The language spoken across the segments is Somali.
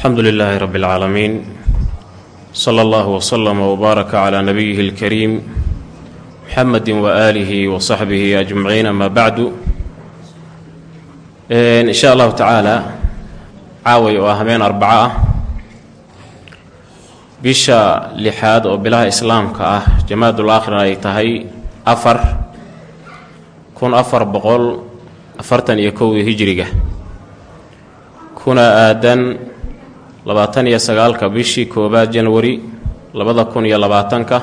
alxamdu lilaahi rabi اlcaalamiin sala allahu wslama wbaaraka calaa nabiyihi اlkariim muxamedi waaalihi wasaxbihi ajmaciin ama bacdu in sha allahu tacaala caaway oo ah habeen arbaco ah bisha lixaad oo bilaha islaamka ah jamaadul aakhirna ay tahay afar kun afar boqol afartan iyo kowdii hijiriga. Kuna aadan labaatan iyo sagaalka bishii koowaad janwari labada kun iyo labaatanka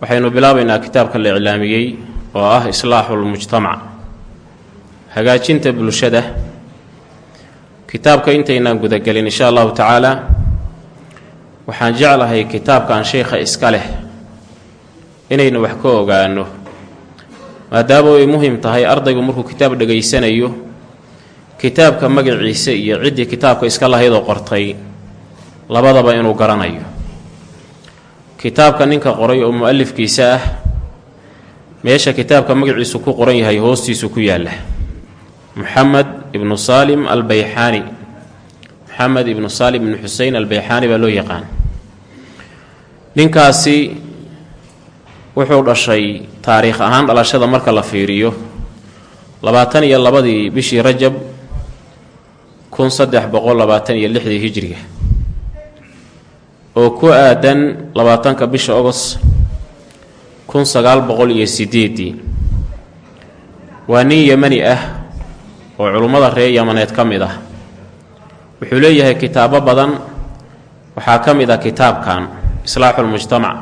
waxaynu bilaabaynaa kitaabka la iclaamiyey oo ah islaaxulmujtamac hagaajinta bulshada. Kitaabka intaynaan gudagelin insha allahu tacaala waxaan jeclahay kitaabkan sheykha iska leh. Inaynu wax ka ogaano maadaama ay muhiim tahay ardaygu markuu kitaab dhegaysanayo kitaabka magaciisa iyo ciddii kitaabka iska lahaydoo qortay labadaba inuu garanayo. Kitaabka ninka qoray oo mu'alifkiisa ah meesha kitaabka magaciisu ku qoran yahay hoostiisu ku yaalla. Muxamed ibnu saalim albayxaani moxamed ibnu saalim ibnu xusein albayxaani baa loo yaqaan. Ninkaasi wuxuu dhashay taariikh ahaan dhalashada marka la fiiriyo labaatan iyo labadii bishii rajab kun saddex boqol labaatan iyo lixdii hijiriga oo ku aadan labaatanka bisha ogos kun sagaal boqol iyo sideedii waa nin yemani ah oo culummada reer yamaneed ka mid ah. Wuxuu leeyahay kitaabo badan waxaa ka mid ah kitaabkan islaaxulmujtamac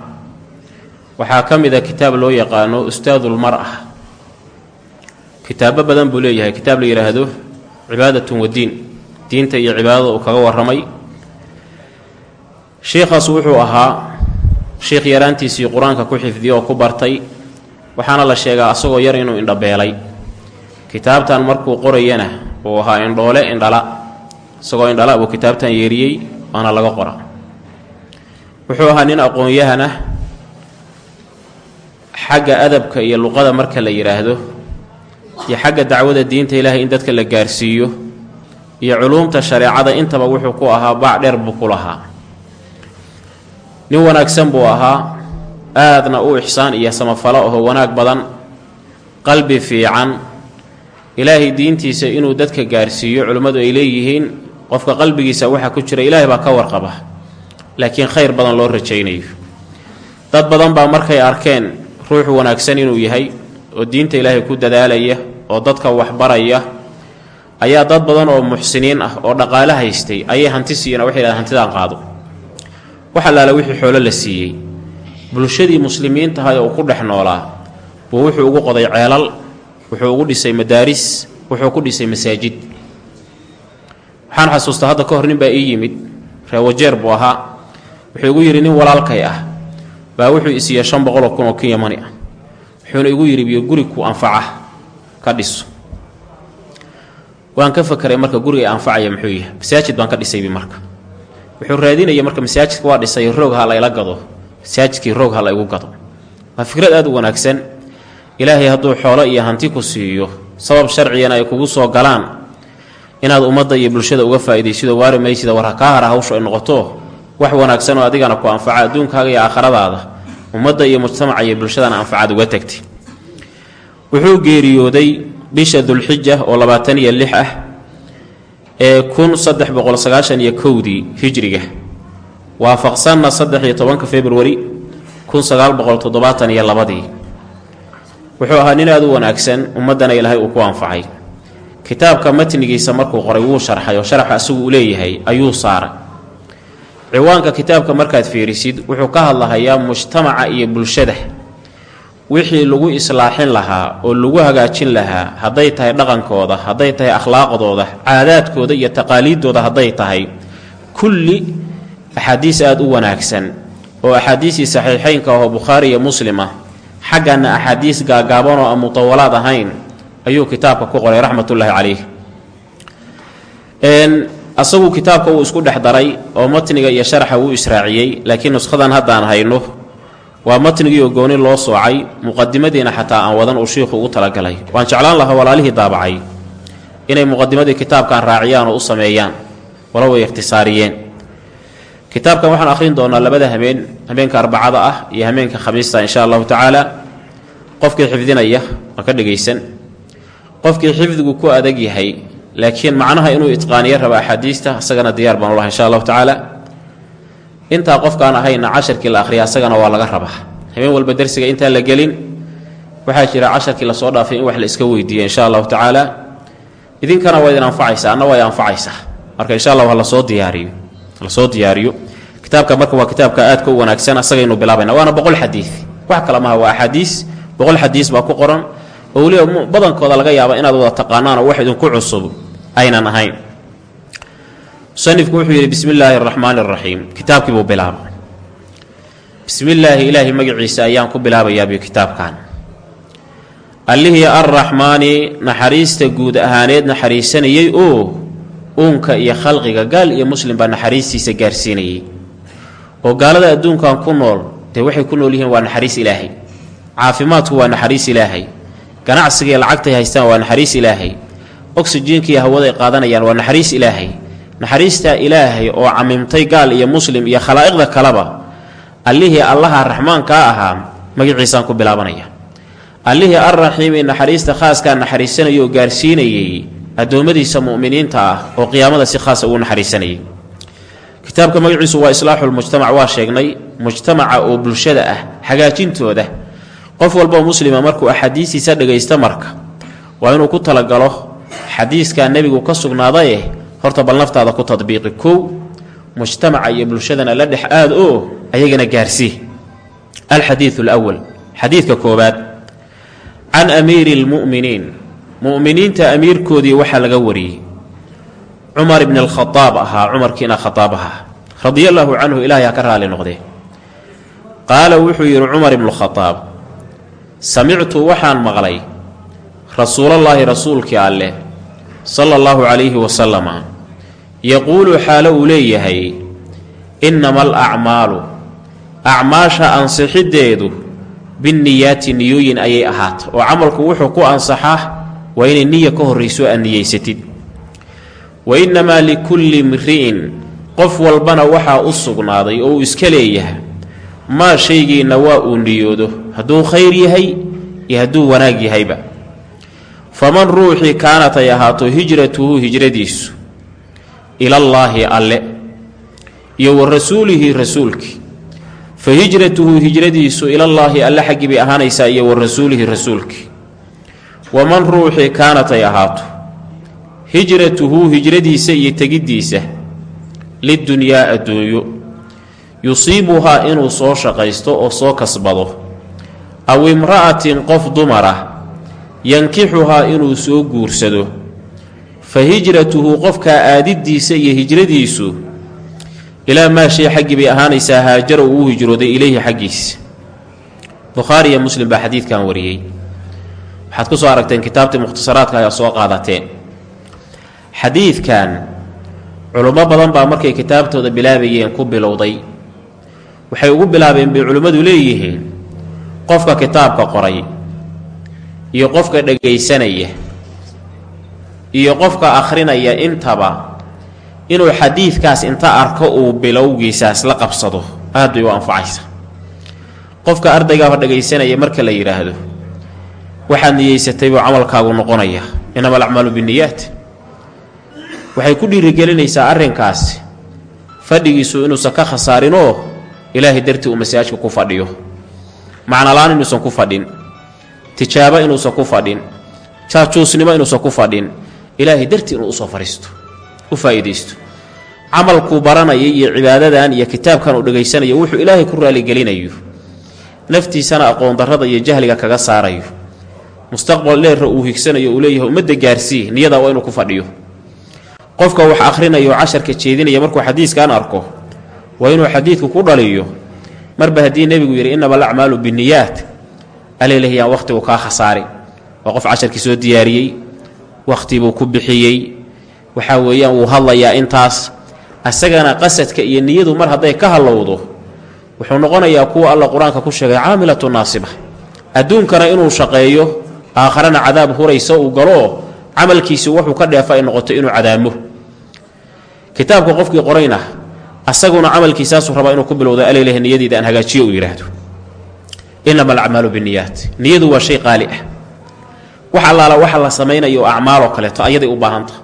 waxaa ka mid a kitaab loo yaqaano ustaadulmar-a kitaabo badan buu leeyahay kitaab la yidhaahdo cibaadatun wadiin diinta iyo cibaadada uu kaga warramay. Sheikhaas wuxuu ahaa sheikh yaraantiisii qur'aanka ku xifdiyo oo ku bartay waxaana la sheegaa asagoo yar inuu indhabeelay. Kitaabtan markuu qorayana uu ahaa indhoole indhala. Isagoo indhala buu kitaabtan yeeriyey waana laga qora wuxuu ahaa nin aqoon-yahan ah xagga adabka iyo luqada marka la yidhaahdo iyo xagga dacwada diinta ilaahay in dadka la gaarsiiyo iyo culuumta shareecada intaba wuxuu ku ahaa baac dheer buu ku lahaa. Nin wanaagsan buu ahaa aadna u ixsaan iyo samafalo aho wanaag badan qalbi fiican. Ilaahay diintiisa inuu dadka gaarsiiyo culimmadu ay leeyihiin qofka qalbigiisa waxa ku jira ilaahay baa ka warqaba. Laakiin khayr badan loo rajaynayo. Dad badan baa markay arkeen ruux wanaagsan inuu yahay oo diinta ilaahay ku dadaalaya oo dadka waxbaraya ayaa dad badan oo muxsiniin ah oo dhaqaale haystay ayay hanti siiyeen waxay yidhahdeen hantidaan qaado. Wax allaale wixii xoolo la siiyey. Bulshadii muslimiin tahay oo ku dhex noolaa buu wuxuu ugu qoday ceelal wuxuu ugu dhisay madaaris wuxuu ku dhisay masaajid. Waxaan xasuustaa hadda ka hor nin baa ii yimid reewajeer buu ahaa. Wuxuu igu yidhi nin walaalkay ah. Baa wuxuu isiiya shan boqoloo kun oo kin yamani ah. Wuxuuna igu yidhi biyo guri ku anfaca ka dhiso waan ka fakeray marka guriga anfacaya muxuu yahay. Masaajid baan ka dhisaybi marka. Wuxuu raadinaya marka masaajidka waa dhisay roog ha layla gado. Masaajidkii roog ha laygu gado. Waa fikrad aad u wanaagsan. Ilaahay hadduu xoolo iyo hanti ku siiyo sabab sharcigana ay kugu soo galaan. Inaad ummadda iyo bulshada uga faa'iidaysido waari maysida war ha hara hawshu ay noqoto. Wax wanaagsan oo adigana ku anfaca adduunkaaga iyo aakhiradaada. Ummadda iyo mujtamaca iyo bulshadana anfacaad uga tagtay wuxuu geeriyooday bisha dulxija oo labaatan iyo lix ah ee kun saddex boqol sagaashan iyo kowdii hijriga. Waafaqsanna saddex iyo tobanka februari kun sagaal boqol toddobaatan iyo labadii. Wuxuu ahaa nin aad u wanaagsan ummaddana ilaahay uu ku anfacay. Kitaabka matnigiisa markuu qoray wuu sharxay oo sharaxa isagu uu leeyahay ayuu saaray. Ciwaanka kitaabka markaad fiirisid wuxuu ka hadlahayaa mujtamaca iyo bulshada wixii lagu islaaxin lahaa oo lagu hagaajin lahaa hadday tahay dhaqankooda hadday tahay akhlaaqdooda caadaadkooda iyo taqaaliiddooda hadday tahay kulli axaadiis aada u wanaagsan oo axaadiisii saxiixeynka ahoo bukhaari iyo muslim ah xaggana axaadiis gaagaaban oo aan mutawalaad ahayn ayuu kitaabka ku qoray raxmatullaahi calayh. Asagu kitaabka wuu isku dhex daray oo matniga iyo sharaxa wuu israaciyey laakiin nushadan haddaan hayno waa matnigii oo gooni loo soocay muqadimadiina xataa aan wadan uu shiikhu ugu talagalay. Waan jeclaan lahaa walaalihii daabacay inay muqadimadii kitaabkan raaciyaan oo u sameeyaan walo way ikhtisaariyeen. Kitaabkan waxaan akhrin doonaa labada habeen habeenka arbacada ah iyo habeenka khamiista insha allahu tacaala. Qofkii xifdinaya waa ka dhegaysan qofkii xifdigu ku adag yahay laakiin macnaha inuu itqaaniyo raba axaadiista isagana diyaar baan ulaha insha allahu tacaala intaa qofkaan ahayna casharkii la akhriya asagana waa laga rabaa. Habeen walba dersiga intaan la gelin waxaa jira casharkii la soo dhaafay in wax la iska weydiiya insha allahu tacaala. Idinkana waa idin anfacaysaa anna waa anfacaysaa marka insha allah la soo diyaariyo la soo diyaariyo. Kitaabka marka waa kitaabka aadka u wanaagsan asagaynu bilaabayna waana boqol xadii wax kale maha waa axaadiis boqol xadiis baa ku qoran. Oo weliba badankooda laga yaaba inaad wada taqaanaan oo wax idinku cusub aynan ahayn musanifku wuxuu yidhi bismi illaahi araxmaani araxiim kitaabkiibuu bilaaba bismi illaahi ilaahay magaciisa ayaan ku bilaabayaabio kitaabkan. Allihii arraxmaani naxariista guud ahaaneed naxariisanayey oo uunka iyo khalqiga gaal iyo muslim baa naxariistiisa gaarsiinayay. Oo gaalada adduunkan ku nool dee waxay ku nool yihiin waa naxariis ilaahay. Caafimaadku waa naxariis ilaahay. Ganacsigai lacagtay haystaan waa naxariis ilaahay. Oksijiinkiiyo hawaday qaadanayaan waa naxariis ilaahay naxariistaa ilaahay oo camimtay gaal iyo muslim iyo khalaa'iqda kaleba allihii allaha raxmaankaa ahaa magaciisaan ku bilaabanaya. Allihii arraxiimi naxariista khaaskaa naxariisanayay oo gaarsiinayay addoommadiisa mu'miniinta ah oo qiyaamada si khaasa ugu naxariisanayay. Kitaabka magaciisu waa islaaxulmujtamac waa sheegnay mujtamaca oo bulshada ah hagaajintooda. Qof walboo muslima markuu axaadiistiisa dhagaysta marka waa inuu ku talagalo xadiiskaa nebigu ka sugnaadaye horta bal naftaada ku tadbiiqi kow mujtamaca iyo bulshadana la dhex aad oo ayagana gaarsii alxadiidu alwal xadiidka koobaad. Can amiiri lmu'miniin mu'miniinta amiirkoodii waxaa laga wariyey. Cumar ibni alkhadaab ahaa cumarkiina khadaab ahaa. Radia allaahu canhu ilaahay ha ka raali noqdee. Qaala wuxuu yidhi cumar ibnu khadaab samictu waxaan maqlay rasuulallaahi rasuulkii alleh sala allahu calayhi wasalama yaquulu xaalo uu leeyahay innama alacmaalu acmaasha ansixiddeedu binniyaati niyooyin ayay ahaata oo camalku wuxuu ku ansaxaa waa inay niya ka horrayso aad niyeysatid wa innamaa likulli imri'in qof walbana waxaa u sugnaaday oo uu iska leeyahay maa shaygiinna waa uu niyoodo hadduu khayr yahay iyo hadduu wanaag yahayba. Faman ruuxii kaanat ay ahaato hijratuhu hijradiisu ilallaahi alle iyo wa rasuulihi rasuulkii fa hijratuhu hijradiisu ilallaahi alle xaggii bay ahaanaysaa iyo wa rasuulihi rasuulkii waman ruuxii kaanat ay ahaato hijratuhu hijradiisa iyo tegiddiisa lidunyaa adduunyo. Yusiibuhaa inuu soo shaqaysto oo soo kasbado. Aw imra'atin qof dumara yankixuhaa inuu soo guursado fa hijratuhu qofkaa aadiddiisa iyo hijradiisu ilaa maa shay xaggii bay ahaanaysaa haajara uu hijrooday ileyhi xaggiisa bukhaari iyo muslim baa xadiidkan wariyey. Waxaad ku soo aragteen kitaabtii mukhtasaraadka ayaa soo qaadateen. Xadiidkan culummo badan baa markay kitaabtooda bilaabayeen ku bilowday. Waxay ugu bilaabeen bay culimmadu leeyihiin qofka kitaabka qoray iyo qofka dhegaysanaya iyo qofka akhrinaya intaba inuu xadiidkaas inta arko uu bilowgiisaas la qabsado. Aad bay u anfacaysa qofka ardaygaaba dhegaysanaya marka la yidhaahdo waxaad niyeysatay buu camalkaagu noqonaya inama alacmaalu binniyaat. Waxay ku dhiirigelinaysaa arrinkaasi fadhigiisu inuusan ka khasaarinoo ilaahay dartii uu masaajka ku fadhiyo. Macnola-aan inuusan ku fadhin tijaabo inuusan ku fadhin jaajuusnimo inuusan ku fadhin ilaahay dartii inuu u soo fadhiisto u faa'iidaysto. Camalkuu baranaya iyo cibaadadan iyo kitaabkan uu dhegaysanayo wuxuu ilaahay ku raaligelinayo naftiisana aqoon darrada iyo jahliga kaga saarayo. Mustaqbal dheerra uu higsanayo uu leeyahay ummadda gaarsii niyadaa waa inuu ku fadhiyo. Qofka wax akhrinayo casharka jeedinaya markuu xadiiskan arko waa inuu xadiidku ku dhaliyo. Marba haddii nebigu yidhi innama alacmaalu binniyaat alelahiyaan wakhtigu kaa khasaarin waa qof casharkii soo diyaariyey wakhtibuu ku bixiyey. Waxaa weeyaan wuu hadlayaa intaas asagana qasadka iyo niyadu mar hadday ka hallowdo wuxuu noqonayaa kuwa alla qur'aanka ku sheegay caamilatu naasiba. Adduunkana inuu shaqeeyo aakharana cadaab huraysa uu galoo camalkiisu wuxuu ka dheefa ay noqoto inuu cadaamo. Kitaabka qofkii qorayna asaguna camalkiisaasuu rabaa inuu ku bilowda aleleh niyadiida aan hagaajiyo uu yidhaahdo. Inama alacmaalu biniyaat niyadu waa shay qaali ah wax allaala waxa la samaynayo acmaaloo kaleeto ayaday u baahanta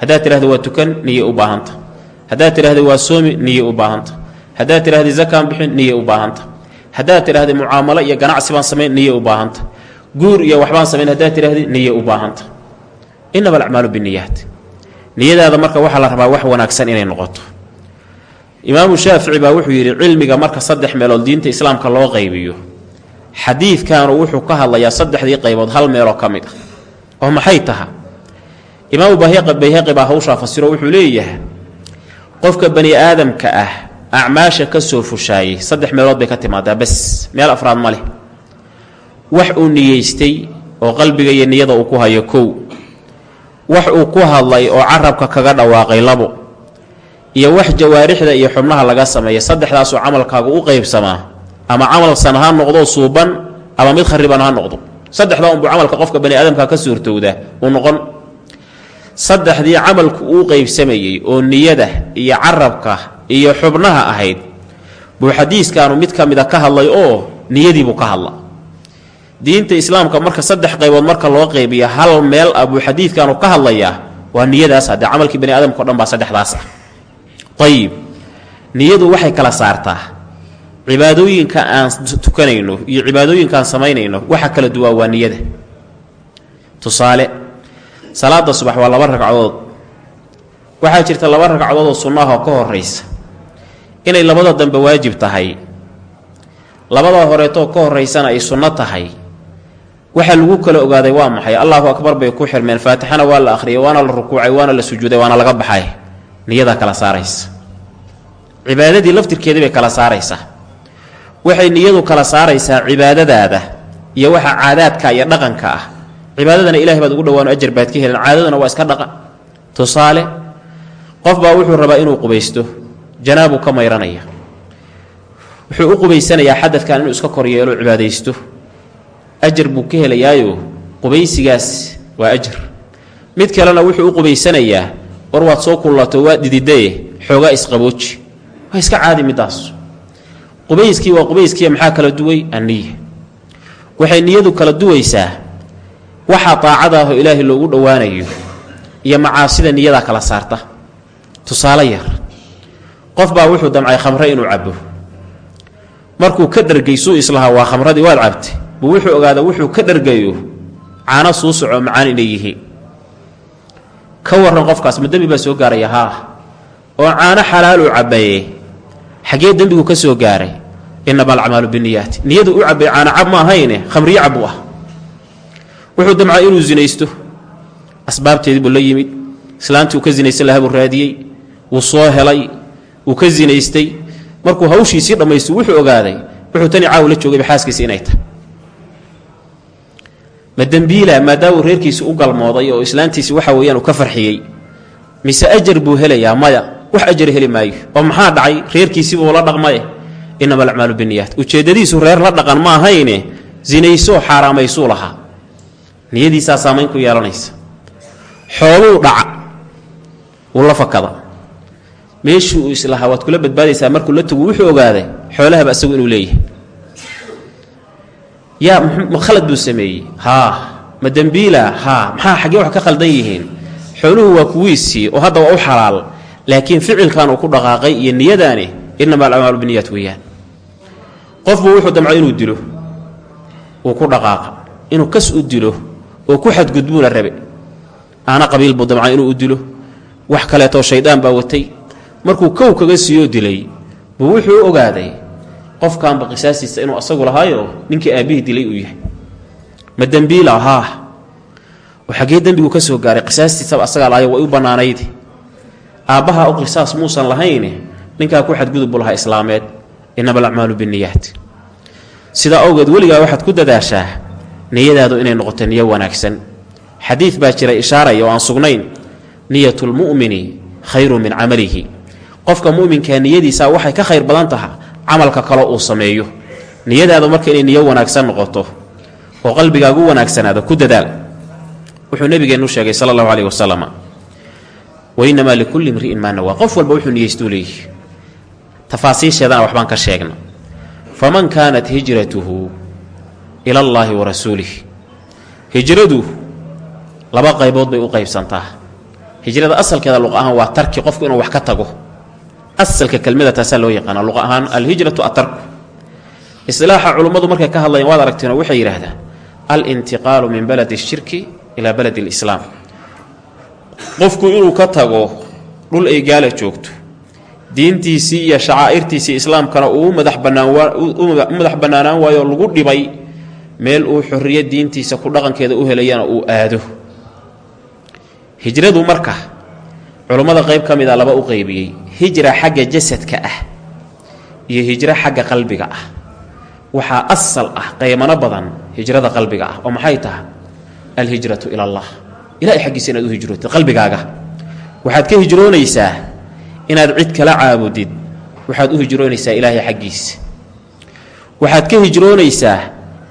haddaad tidhahda waa tukan niyay u baahanta haddaad tidhahda waa soomi niyay u baahanta haddaad tidhahda zakaan bixin niyay u baahanta haddaad tidhahda mucaamalo iyo ganacsi baan samayn niyay u baahanta guur iyo waxbaan samayn haddaad tidhahda niyay u baahanta inama alacmaalu biniyaat niyadaada marka waxaa la rabaa wax wanaagsan inay noqoto. Imaamu shaafici baa wuxuu yidhi cilmiga marka saddex meelood diinta islaamka loo qaybiyo xadiidkaanu wuxuu ka hadlayaa saddexdii qaybood hal meeloo ka mid ah oo maxay taha? Imaamu bayhaqi baa hawshaa fasiro wuxuu leeyahay qofka bani aadamka ah acmaasha ka soo fushaayey saddex meelood bay ka timaadaa bas meel afraad ma leh. Wax uu niyeystay oo qalbiga iyo niyada uu ku hayo kow. Wax uu ku hadlay oo carabka kaga dhawaaqay labo. Iyo wax jawaarixda iyo xubnaha laga sameeya saddexdaasoo camalkaagu u qaybsamaa ama camalsan ha noqdo suuban ama mid khariban ha noqdo. Saddexdaa unbuu camalka qofka bani aadamka ka suurtowdaa uu noqon. Saddexdii camalku uu qaybsamayey oo niyada iyo carabka iyo xubnaha ahayd buu xadiiskaanu mid ka mida ka hadlay oo niyadiibuu ka hadla. Diinta islaamka marka saddex qaybood marka loo qaybiya hal meel ah buu ka hadlayaa waa niyadaas haddee camalkii bani aadamka o dhan baa saddexdaas ah. Ayib niyadu waxay kala saartaa cibaadooyinka aan tukanayno iyo cibaadooyinka aan samaynayno waxa kala duwaa waa niyada. Tusaale salaada subax waa laba ragcadood. Waxaa jirta laba ragcadood oo sunnaha oo ka horaysa inay labada dambe waajib tahay. Labada horeetoo ka horaysana ay sunno tahay. Waxa lagu kala ogaaday waa maxay? Allahu akbar bay ku xirmeen. Faatixana waa la akhriyay waana la rukuucay waana la sujuuday waana laga baxay. Niyadaa kala saaraysa. Cibaadadii laftirkeedii bay kala saaraysaa waxay niyadu kala saaraysaa cibaadadaada iyo waxa caadaadka iyo dhaqanka ah. Cibaadadana ilahay baad ugu dhawaano ajar baad ka helen caadaduna waa iska dhaqan tusaale qof baa wuxuu rabaa inuu qubaysto janaabuu ka mayranaya. Wuxuu u qubaysanayaa xadadkan inuu iska koryeelo cibaadaysto. Ajar buu ka helayaayo. Qubaysigaas waa ajar mid kalena wuxuu u qubaysanayaa war waad soo kullato waa dididaye xoogaa isqabooji waa iska caadi midaas qubayskii waa qubayskiiya maxaa kala duway? Anniya waxay niyadu kala duwaysaa waxaa daacada ahoo ilaahay loogu dhowaanayo iyo macaasida niyadaa kala saarta. Tusaale yar qof baa wuxuu damcay khamre inuu cabo markuu ka dhargaysuu islahaa waa khamradii waad cabtay. Buu wuxuu ogaada wuxuu ka dhargayo caano suu soco macaan inay yihiin. Ka waran qofkaas ma dembi baa soo gaaraya haa oo caano xalaaluu cabbaye xaggee dembigu ka soo gaaray inama alacmaalu biniyaati niyadu u cabbay caano cab ma ahayne khamriyo cab u ah. Wuxuu damcaa inuu sinaysto asbaabteedii buu la yimid. Islaantii uu ka sinaysan lahaa buu raadiyey. Wuu soo helay wuu ka sinaystay markuu hawshiisii dhammaystu wuxuu ogaaday wuxuu tani caawi la joogayba xaaskiisi inay tahay. Ma dembiila maadaamuu reerkiisi u galmooday oo islaantiisi waxa weeyaan uu ka farxiyey mise ajar buu helayaa maya wax ajar heli maayo. Oo maxaa dhacay? Reerkiisibuu la dhaqmaye. Inama alacmaalu biniyaat ujeeddadiisu reer la dhaqan ma ahayne sinaysoo xaaraamaysuu lahaa. Niyadiisaa saamayn ku yeelanaysa. Xooluu dhaca. Wuu la fakada. Meeshii islahaa waad kula badbaadaysaa markuu la tagu wuxuu ogaaday xoolahaba asagu inuu leeyahay. Yaa khalad buu sameeyey? Haa. Ma dembiila haa. Maxaa xaggee wax ka khaldan yihiin? Xooluhu waa kuwiisii oo hadda waa u xalaal laakiin ficilkan uu ku dhaqaaqay iyo niyadaani inama alacmaalu biniyaat weeyaan. Qofbuu wuxuu damco inuu dilo uu ku dhaqaaqa. Inuu kas u dilo oo ku xadgudbuuna rabe. Aana qabiil buu damca inuu u dilo. Wax kaleetoo shaydaan baa watay. Markuu kow kaga siiyoo dilay buu wuxuu ogaaday qofkaanba qisaastiisa inuu asagu lahaayo ninkii aabbihii dilay uu yahay. Ma dembiila haa oo xaggee dembigu ka soo gaaray qisaastiisaba asagaa lahaayo way u bannaanaydi aabbaha u qisaas muusan lahayne ninkaa ku xadgudub buu lahaa islaameed inama alacmaalu biniyaat sidaa awgeed weligaa waxaad ku dadaashaa niyadaadu inay noqoto niyo wanaagsan. Xadiid baa jira ishaaraya oo aan sugnayn niyatulmu'mini khayru min camalihi. Qofka mu'minkaa niyadiisaa waxay ka khayr badan taha camalka kale uu sameeyo. Niyadaadu marka inay niyo wanaagsan noqoto oo qalbigaagu wanaagsanaado ku dadaal. Wuxuu nebigeennu sheegay sala allahu caleyhi wasalam wa innamaa likulli imri'in maa nawaa qof walba wuxuu niyeystuu leeyihi tafaasiisheedana waxbaan ka sheegna faman kaanat hijratuhu ila allaahi wa rasuulih hijradu laba qaybood bay u qaybsantaa hijrada asalkeeda luq ahaan waa tarki qofku inuu wax ka tago asalka kelmada taasaa loo yaqaana luq ahaan alhijratu atarku isilaaxa culummadu markay ka hadlayaan waad aragteenoo waxay yidhaahdaan alintiqaalu min baladi ashirki ilaa baladi alislaam qofku inuu ka tago dhul ay gaala joogto diintiisii iyo shacaa'irtiisii islaamkana uu madax banaanmadax bannaanaan waayo lagu dhibay meel uu xorriyo diintiisa ku dhaqankeeda u helayana uu aado. Hijradu marka culummada qayb ka mid a laba u qaybiyey hijra xagga jasadka ah iyo hijro xagga qalbiga ah. Waxaa asal ah qaymano badan hijrada qalbiga ah oo maxay tahay? Alhijratu ila allah ilahay xaggiisa inaad u hijrootid qalbigaaga. Waxaad ka hijroonaysaa inaad cid kala caabudid. Waxaad u hijroonaysaa ilaahay xaggiisa waxaad ka hijroonaysaa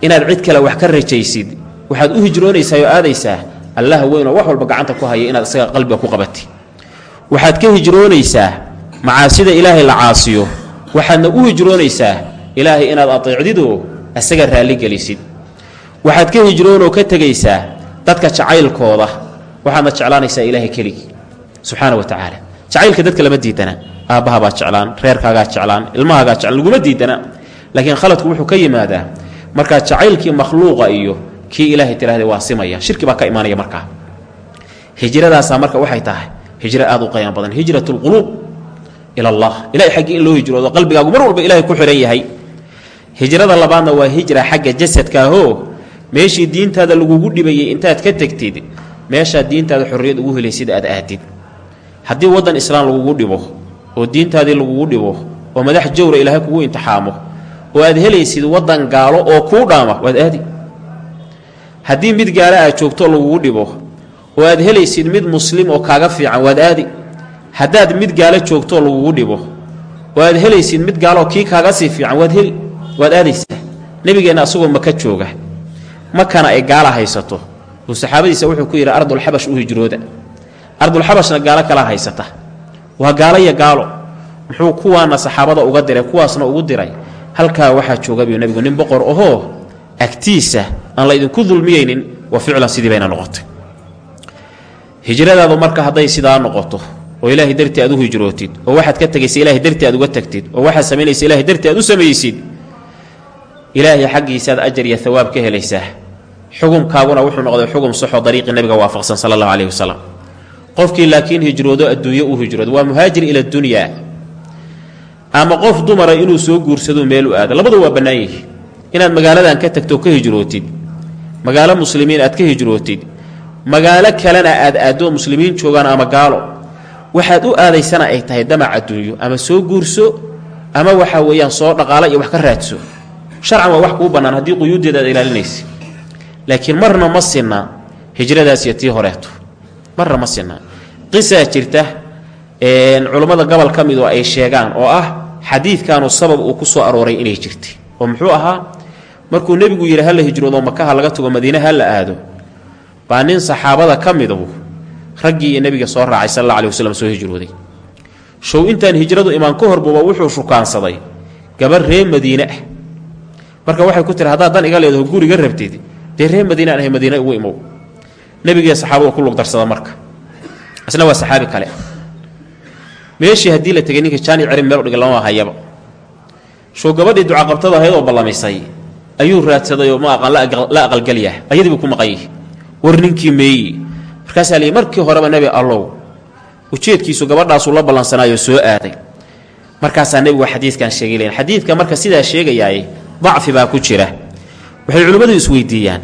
inaad cid kale wax ka rajaysid. Waxaad u hijroonaysaa oo aadaysaa allaha weynoo wax walba gacanta ku haya inaad isaga qalbiga ku qabatid waxaad ka hijroonaysaa macaasida ilaahay la caasiyo. Waxaadna u hijroonaysaa ilaahay inaad ateecdidoo isaga raalligelisid waxaad ka hijroonoo ka tegaysaa dadka jacaylkooda waxaadna jeclaanaysaa ilaahay keligii? Subxaana wa tacaala. Jacaylka dadka lama diidana. Aabbahabaa jeclaan reerkaagaa jeclaan ilmahaagaa jeclaan laguma diidana. Laakiin khaladku wuxuu ka yimaadaa markaa jacaylkii makhluuqa iyo kii ilaahay tiraahda waa simaya shirki baa ka imaanaya markaa hijradaasaa marka waxay tahay hijro aad u qayma badan. Hijrat lquluub ila allah. Ilahay xaggii in loo hijroodo qalbigaagu mar walba ilahay ku xihan yahay. Hijrada labaadna waa hijra xagga jasadkaahoo meeshii diintaada lagugu dhibayay intaad ka tegtid meeshaad diintaada xorriyad ugu helaysid aad aadid haddii waddan islaam lagugu dhibo oo diintaadii lagugu dhibo oo madax jawra ilaahay kugu imtixaamo oo aad helaysid waddan gaalo oo kuu dhaama waad aadi. Haddii mid gaalo aad joogto lagugu dhibo oo aad helaysid mid muslim oo kaaga fiican waad aadi. Haddaad mid gaalo joogtoo lagugu dhibo oo aad helaysid mid gaalooo kii kaaga sii fiican waad heli waad aadaysaa. Nebigeenna asagoo maka jooga makana ay gaala haysato. Uu saxaabadiisa wuxuu ku yidhi ardulxabash u hijrooda. Ardulxabashna gaalo kala haysata. Waa gaalo iyo gaalo. Muxuu kuwaana saxaabada uga diray kuwaasna ugu diray. Halkaa waxaa jooga buu nebigu nin boqor ahoo agtiisa aan la idinku dulmiyeynin waa ficlan sidii bayna noqotay. Hijradaadu marka hadday sidaa noqoto oo ilaahay dartii aad u hijrootid oo waxaad ka tegaysa ilahay dartii aad uga tagtid oo waxaad samaynaysa ilahay dartii aad u samaysid ilaahay xaggiisaaad ajar iyo hawaab ka helaysaa xukumkaaguna wuxuu noqday xukum saxoo dariiqii nabiga waafaqsan sala allahu caleyhi wasalam qofkii laakiin hijroodo adduunyo uu hijroodo. Waa muhaajir ila dunyaa ama qof dumara inuu soo guursado meel u aado. Labadu waa bannaan yihi inaad magaaladan ka tagto ka hijrootid. Magaalo muslimiin aad ka hijrootid. Magaalo kalena aad aaddo muslimiin joogaan ama gaalo. Waxaad u aadaysana ay tahay damac adduunyo. Ama soo guurso ama waxa weeyaan soo dhaqaala iyo wax ka raadso. Sharcan waa wax kuu bannaan. Haddii quyuuddeeda aad ilaalinaysa laakiin marna ma sinna hijradaas iyo tii horeeto marna ma sinna. Qisaa jirta culummada gobol ka midoo ay sheegaan oo ah xadiidkaanu sabab uu ku soo arooray inay jirtay oo muxuu ahaa markuu nebigu yidhi hala hijroodo makaha laga tago madiine ha la aado. Baa nin saxaabada ka midu raggii iyo nebiga soo raacay sal alla alih waslm soo hijrooday. Show intaan hijradu imaan ka horbuba wuxuu shukaansaday. Gabar ree madiine ah. Marka waxay ku tiri haddaad dan iga leedaho guriga rabtid dee ree madiine aan ahay madiine ugu imow. Nebigiiyo saxaabadu ku lugdarsada marka. Isna waa saxaabi kale. Meeshii haddii la tegay ninka jaani cerin meel udhiga lama hayaba show gabadhii ducaqabtada ahayd oo ballamisay ayuu raadsaday oo ma aqaan la aqalgelya ayadii ku maqan yihi war ninkii meeyi markaasaa lii markii horeba nebi allow ujeedkiisu gabadhaasuu la ballansanaayo soo aaday. Markaasaa nebigu xadiidkan sheegay len xadiidka marka sidaa sheegayaay dacfi baa ku jira. Waxay culimmadu isweydiiyaan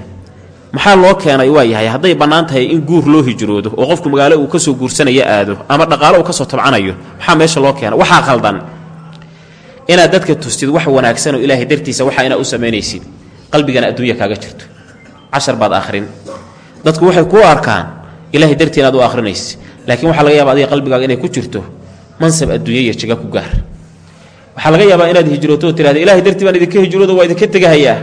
maxaa loo keenay waa yahay hadday bannaan tahay in guur loo hijroodo oo qofku magaalo uu ka soo guursanayo aado ama dhaqaalo uu ka soo tabcanayo maxaa meesha loo keena waxaa qaldan inaad dadka tustid wax wanaagsanoo ilaahay dartiisa waxa inaad u samaynaysid qalbigana adduunya kaaga jirto. Cashar baad akhrin. Dadku waxay kuu arkaan ilahay dartii inaad u akhrinaysid laakiin waxaa laga yaaba adiga qalbigaaga inay ku jirto mansab adduunya jiga ku gaar. Waxaa laga yaabaa inaad hijrooto oo tirahda ilahay dartii baan idinka hijroodo waa idinka tegahayaa.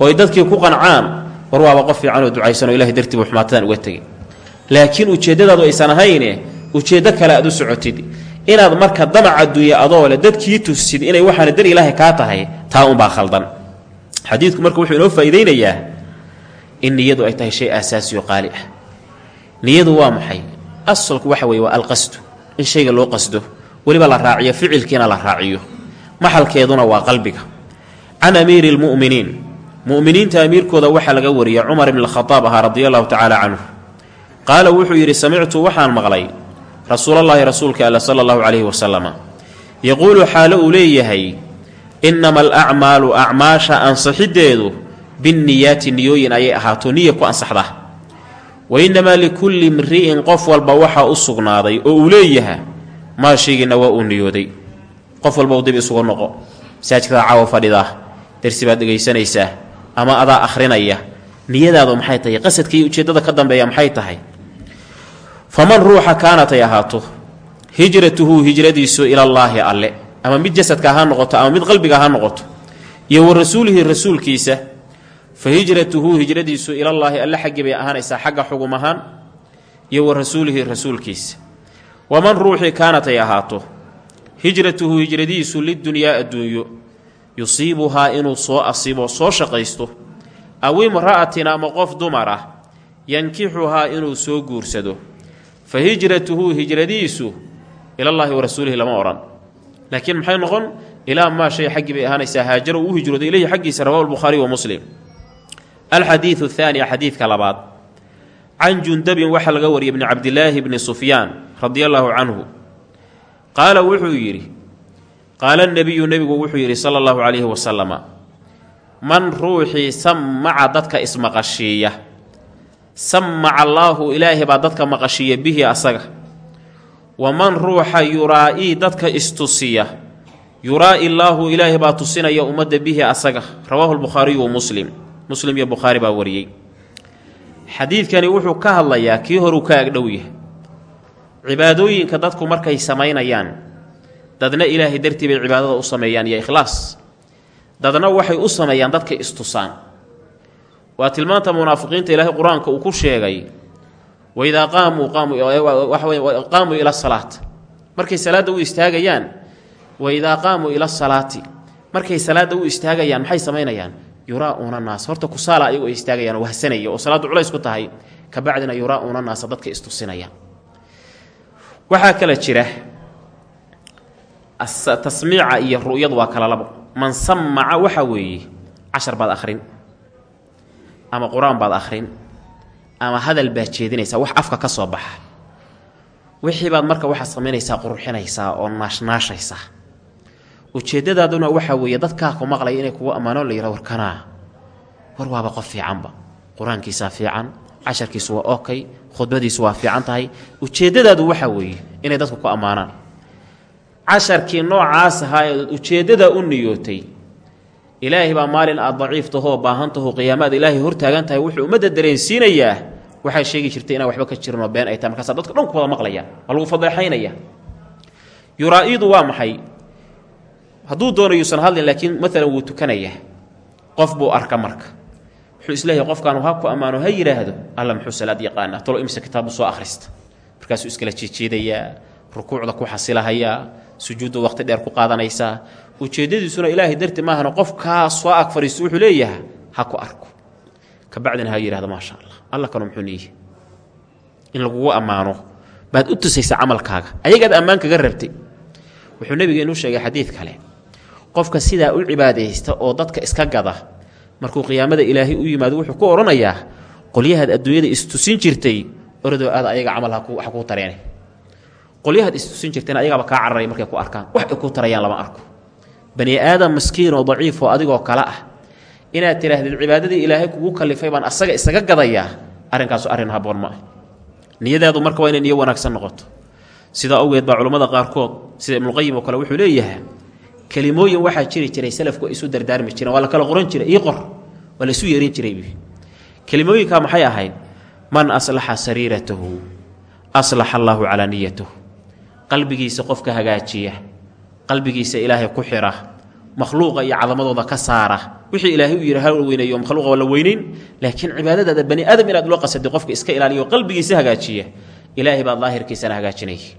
Oo ay dadkii ku qancaan war waaba qof fiicanoo ducaysanoo ilahay dartii buu xumaatadan uga tegay laakiin ujeeddadaadu aysan ahayne ujeeddo kale aad u socotid. Inaad marka damac adduunya adoo le dadkii tusid inay waxaana dar ilaahay kaa tahay taa unbaa khaldan. Xadiidku marka wuxuu inoo faa'iidaynayaa in niyadu ay tahay shay aasaasiyo qaali ah. Niyadu waa maxay? Asalku waxa weeye waa alqasdu. In shayga loo qasdo weliba la raaciyo ficilkiina la raaciyo. Maxalkeeduna waa qalbiga. Can amiiri lmu'miniin mu'miniinta amiirkooda waxaa laga wariyay cumar ibn alkhadaab ahaa radia allahu tacaala canhu qaala wuxuu yidhi samictu waxaan maqlay rasuulallaahi rasuulka alla sala allahu calayhi wasalama yaquulu xaalo uu leeyahay innama alacmaalu acmaasha ansixiddeedu binniyaati niyooyin ayay ahaato niya ku ansaxda. Wa innamaa likulli mri'in qof walba waxaa u sugnaaday oo uu leeyaha maa shaygiina waa uu niyooday. Qof walba u dib isugu noqo. Masaajidkadaa caawa fadhidaa darsi baad dhegaysanaysaa ama adaa akhrinaya. Niyadaadu maxay tahay? Qasadkaiyo ujeeddada ka dambeeya maxay tahay? Faman ruuxa kaanatay ahaato? Hijratuhu hijradiisu ilallaahi alle. Ama mid jasadka ha noqoto ama mid qalbiga ha noqoto. Iyo wa rasuulihi rasuulkiisa. Fa hijratuhu hijradiisu ilallaahi alle xaggii bay ahaanaysaa xagga xugum ahaan. Iyo wa rasuulihi rasuulkiisa. Waman ruuxii kaanatay ahaato? Hijratuhu hijradiisu lidunyaa adduunyo yusiibuhaa inuu soo asibo soo shaqaysto. Aw imra'atin ama qof dumar ah yankixuhaa inuu soo guursado. Fa hijratuhu hijradiisu ilallaahi wa rasuulihi lama odhan. Laakiin maxay noqon? Ilaa maa shay xaggii bay ahaanaysaa haajaro uu hijrooday ilayhi xaggiisa rawahu lbukhaariy wa muslim. Alxadiidu thaani xadiidka labaad. Can jundabin waxaa laga wariyay bni cabdilaahi bni sufyaan radia allaahu canhu. Qaala wuxuu yidhi qaala nebiyu nebigu wuxuu yidhi sala allahu calayhi wasalama man ruuxii samaca dadka ismaqashiiya. Samaca allaahu ilaahay baa dadka maqashiiya bihi asaga. Waman ruuxa yuraa-ii dadka istusiya. Yuraa-i llaahu ilaahay baa tusinaya ummadda bihi asaga. Rawaahu lbukhaariyu wa muslim. Muslim iyo bukhaari baa wariyey. Xadiidkani wuxuu ka hadlayaa kii horuu ka agdhow yahay. Cibaadooyinka dadku markay samaynayaan dadna ilaahay dartii bay cibaadada u sameeyaan iyo ikhlaas. Dadna waxay u sameeyaan dadka istusaan. Waa tilmaanta munaafiqiinta ilaahay qur'aanka uu ku sheegay waidaa qaamuu qaamuu ila salaat markay salaadda u istaagayaan waidaa qaamuu ila salaati. Markay salaadda u istaagayaan maxay samaynayaan? Yuraa-uuna naas. Horta kusaala ayagoo ay istaagayaan oo wahsanaya oo salaaddu culays ku tahay. Kabacdina yuraa-uuna naasa dadka istusinaya. Waxaa kala jira tasmiica iyo ru'yadu waa kala labo. Man samaca waxa weeye cashar baad akhrin ama qur'aan baad akhrin ama hadal baad jeedinaysaa wax afka ka soo baxa. Wixii baad marka waxaad samaynaysaa qurxinaysaa oo naashnaashaysaa ujeeddadaaduna waxaa weeye dadkaa ku maqlaya inay kugu ammaano la yidha warkanaa war waaba qof fiicanba qur'aankiisaa fiican casharkiisu waa okay khudbadiisu waa fiican tahay. Ujeeddadaadu waxaa weeye inay dadku ku ammaanaan casharkii noocaas ahaa ee ujeeddada u niyootay. Ilaahay baa maalin aad daciif tahoo qiyaamaad ilaahay hortaagan tahay wuxuu ummadda dareensiinayaa waxay sheegi jirtay inaan waxba ka jirinoo been ay tahay. Markaasa dadka dhan ku wada maqlaya waa lagu fadeexaynaya yuraa-idu waa maxay? Hadduu doono yuusan hadlin laakiin maalan wuu tukanayaa qof buu arka marka. Wuxuu is leeyahay qofkaanu ha ku ammaano ha yidhaahdo alla muxuu salaad yaqaana talo imse kitaabu soo akhrista markaasuu iskala jiijiidayaa rukuucda ku xasilahayaa sujuudda waqti dheer ku qaadanaysaa ujeeddadiisuna ilaahay darti maahana qofkaa soo ag fadhiisto wuxuu leeyahay ha ku arko. Kabacdina ha yidhahdo maasha allah alla kanu muxuu niihi in lagugu ammaano baad u tusaysa camalkaaga. Ayagaad ammaan kaga rabtay? Wuxuu nebiga inuu sheegay xadiid kale. Qofka sidaa u cibaadaysta oo dadka iska gada markuu qiyaamada ilaahay u yimaado wuxuu ku odhanayaa qolyahaad adduunyada istusin jirtay oradoo aad ayaga camal ha kuu tareene qolyahaad istusin jirtayna ayagaaba kaa cararay markay ku arkaan. Wax ay kuu tarayaan lama arko. Bani aadam maskiin oo daciif oo adigoo kale ah. Inaad tidhaahdid cibaadadii ilaahay kugu kalifay baan asaga isaga gadayaa arrinkaasu arrin haboon ma ah. Niyadaadu marka waa inay niyo wanaagsan noqoto. Sidaa awgeed baa culammada qaarkood sida ibnuqayim oo kale wuxuu leeyahay kelimooyin waxaa jiri jiray salafku isu dardaarmi jireen waa la kala qoran jiray ii qor waa la isu yeerin jiray kelimooyinkaa maxay ahayd? Man aslaxa sariiratahu aslaxa allaahu calaa niyatahu qalbigiisa qofka hagaajiya qalbigiisa ilaahay ku xira makhluuqa iyo cadamadooda ka saara. Wixii ilaahay u yidhi ha weyneeyo makhluuqa waa la laakiin cibaadadaada bani aadam inaad ula qasadi qofka iska ilaaliyo qalbigiisa hagaajiya. Ilaahay baad daahirkiisana hagaajinaya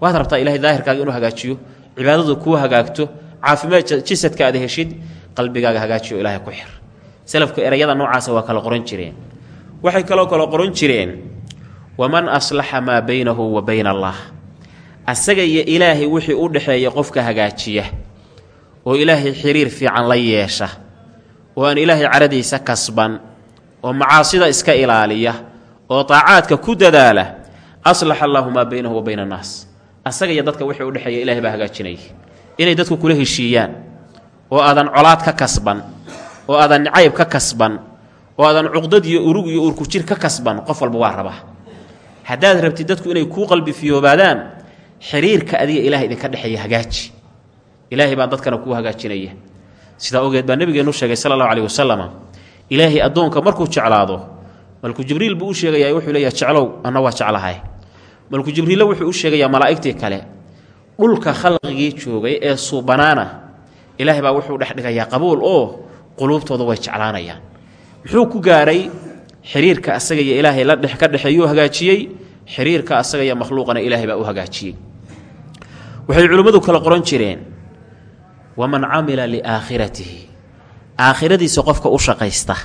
waad rabtaa ilahay daahirkaaga inuu hagaajiyo? Cibaadadu kuu hagaagto caafimaad jisadka aad heshid qalbigaaga hagaajiyo ilaahay ku xir. Salafka erayada noocaasa waa kala qoran jireen. Waxay kaloo kala qoran jireen waman aslaxa maa baynahu wa bayna allah asaga iyo ilaahay wixii u dhexeeya qofka hagaajiya. Oo ilaahay xiriir fiican la yeesha. Oo aan ilaahay caradiisa kasban. Oo macaasida iska ilaaliya. Oo daacaadka ku dadaala. Aslaxa allaahu maa baynahu wa bayna annaas. Asaga iyo dadka wixii udhexeeya ilahay baa hagaajinaya inay dadku kula heshiiyaan. Oo aadan colaad ka kasban. Oo aadan nicayb ka kasban. Oo aadan cuqdad iyo urug iyo urkujir ka kasban qof walba waa rabaa. Haddaad rabtid dadku inay kuu qalbifiyoobaadaan xiriirka adiga ilahay idinka dhexeeya hagaaji. Ilaahay baa dadkana kuu hagaajinaya. Sidaa ogeed baa nabigeenu sheegay sala allahu caleyhi wasalam ilaahay addoonka markuu jeclaado malku jibriil buu u sheegayaa wuxuu leeyahay jeclow anna waa jeclahay. Malku jibriille wuxuu u sheegayaa malaa'igtii kale dhulka khalqigii joogay ee suubanaana ilaahay baa wuxuu dhexdhigayaa qabuul oo quluubtooda way jeclaanayaan. Muxuu ku gaaray xiriirka asaga iyo ilaahay la dhex ka dhexeeyuu hagaajiyey xiriirka asaga iyo makhluuqana ilaahay baa u hagaajiyey waxay culimmadu kala qoran jireen waman camila liaakhiratihi. Aakhiradiisa qofka u shaqaysta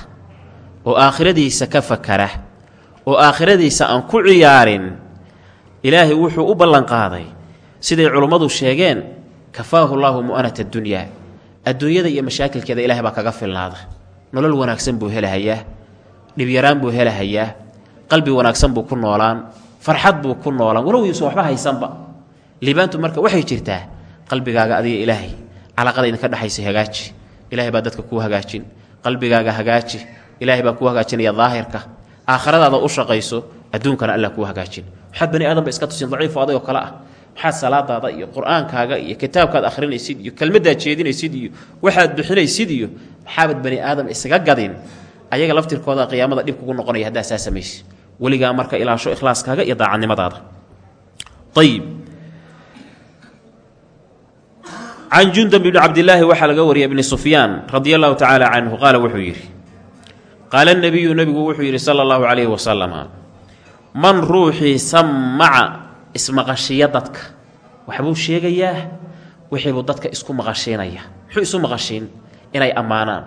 oo aakhiradiisa ka fakara oo aakhiradiisa aan ku ciyaarin ilaahay wuxuu u ballanqaaday siday culummadu sheegeen kafaahu llaahu mu'anat addunyaa adduunyada iyo mashaakilkeeda ilahay baa kaga filnaada. Nolol wanaagsan buu helahayaa dhibyaraan buu helahayaa qalbi wanaagsan buu ku noolaan farxad buu ku noolaan walow yuusan waxba haysanba liibaantu marka waxay jirtaa qalbigaaga adiga ilaahay calaqada idinka dhexaysa hagaaji. Ilahay baa dadka kuu hagaajin. Qalbigaaga hagaaji. Ilaahay baa kuu hagaajinaya daahirka. Aakhiradaada u shaqayso adduunkana alla kuu hagaajin. Waxaad bani aadanba iska tusin daciifo adagoo kale ah. Maxaad salaadaada iyo qur'aankaaga iyo kitaabkaad akhrinaysid iyo kelmadaad jeedinaysid iyo waxaad bixinaysid iyo maxaabad bani aadam isaga gadin ayaga laftirkooda qiyaamada dhib kugu noqonaya haddaa saa samaysi. Weligaa marka ilaasho ikhlaaskaaga iyo daacadnimadaada. Ayib can jundab ibni cabdilaahi waxaa laga wariyay ibni sufyaan radi allahu tacaala canhu qaala wuxuu yidhi. Qaala nabiyu nebigu wuxuu yidhi sala allahu calayhi wasalama man ruuxii samaca ismaqashiya dadka waxbuu sheegayaa? Wixiibuu dadka isku maqashiinaya. Muxuu isu maqashiin? Inay ammaanaan.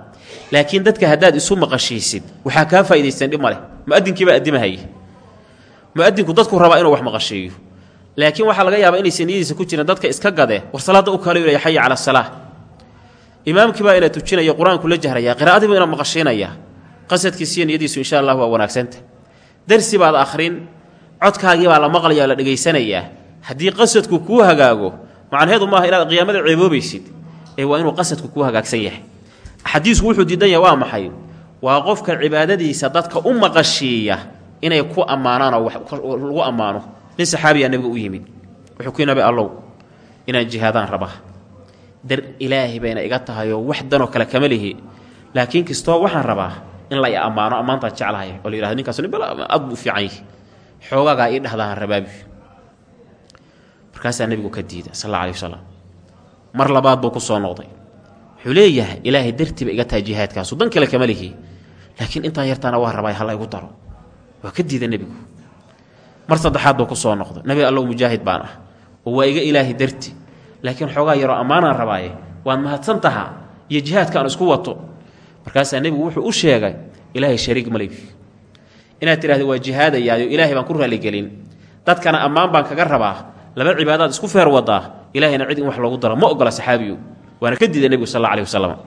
Laakiin dadka haddaad isu maqashiisid waxaa kaa faa'idaysteen dhib ma leh. Mu'adinkiibaa addimahaya mu'adinku dadku rabaa inuu wax maqashiiyo laakiin waxaa laga yaabaa inaysan niyadiisa ku jirin dadka iska gade war salaadda u kala ilaya xaya cala asalaa imaamkiibaa ina tujinaya qur'aanku la jahraya qiraa'adiibuu ina maqashiinaya. Qasadkiisiiyo niyadiisu insha allah waa wanaagsanta. Darsi baad akhrin codkaagii baa la maqlaya la dhegaysanayaa. Haddii qasadku kuu hagaago macnaheedu maaha inaad qiyaamada ceeboobaysid ee waa inuu qasadku kuu hagaagsan yahay. Xadiisku wuxuu diidan yahay waa maxay? Waa qofka cibaadadiisa dadka u maqashiiya inay ku ammaanaan oo lagu ammaano nin saxaabiyaa nabiga u yimid wuxuu ku nabi allow inaan jihaadaan rabaa dar ilaahay bayna iga tahayoo wax danoo kale kama lihi. Laakiin kastoo waxaan rabaa in la i ammaano ammaantaan jeclahay. Oo la yihahdo ninkaas nin bal aad buu u fiican yahi xoogaagaa ii dhahdaaan rabaabi. Markaasaa nebigu ka diida sal alla alay wasalam mar labaad buu ku soo noqday. Wuxuu leeyahay ilaahay dartiiba iga tahay jihaadkaasu dan kale kama lihi. Laakiin intaan yartaana waa rabaa hala igu daro. Waa ka diida nebigu mar saddexaad buu ku soo noqday. Nebi allow mujaahid baan ah. Oo waa iga ilaahay darti. Laakiin xoogaa yaroo ammaanaan rabaaye waad mahadsan tahaa iyo jihaadka aan isku wato. Markaasaa nebigu wuxuu u sheegay ilaahay shariig maleyg inaad tidhahda waa jihaadayaayo ilaahay baan ku raaligelin dadkana ammaan baan kaga rabaa. Laba cibaadaad isku feer wadaa. Ilaahayna cid in wax loogu daro. Ma ogola saxaabiyu waana ka diida nebigu sal alla alih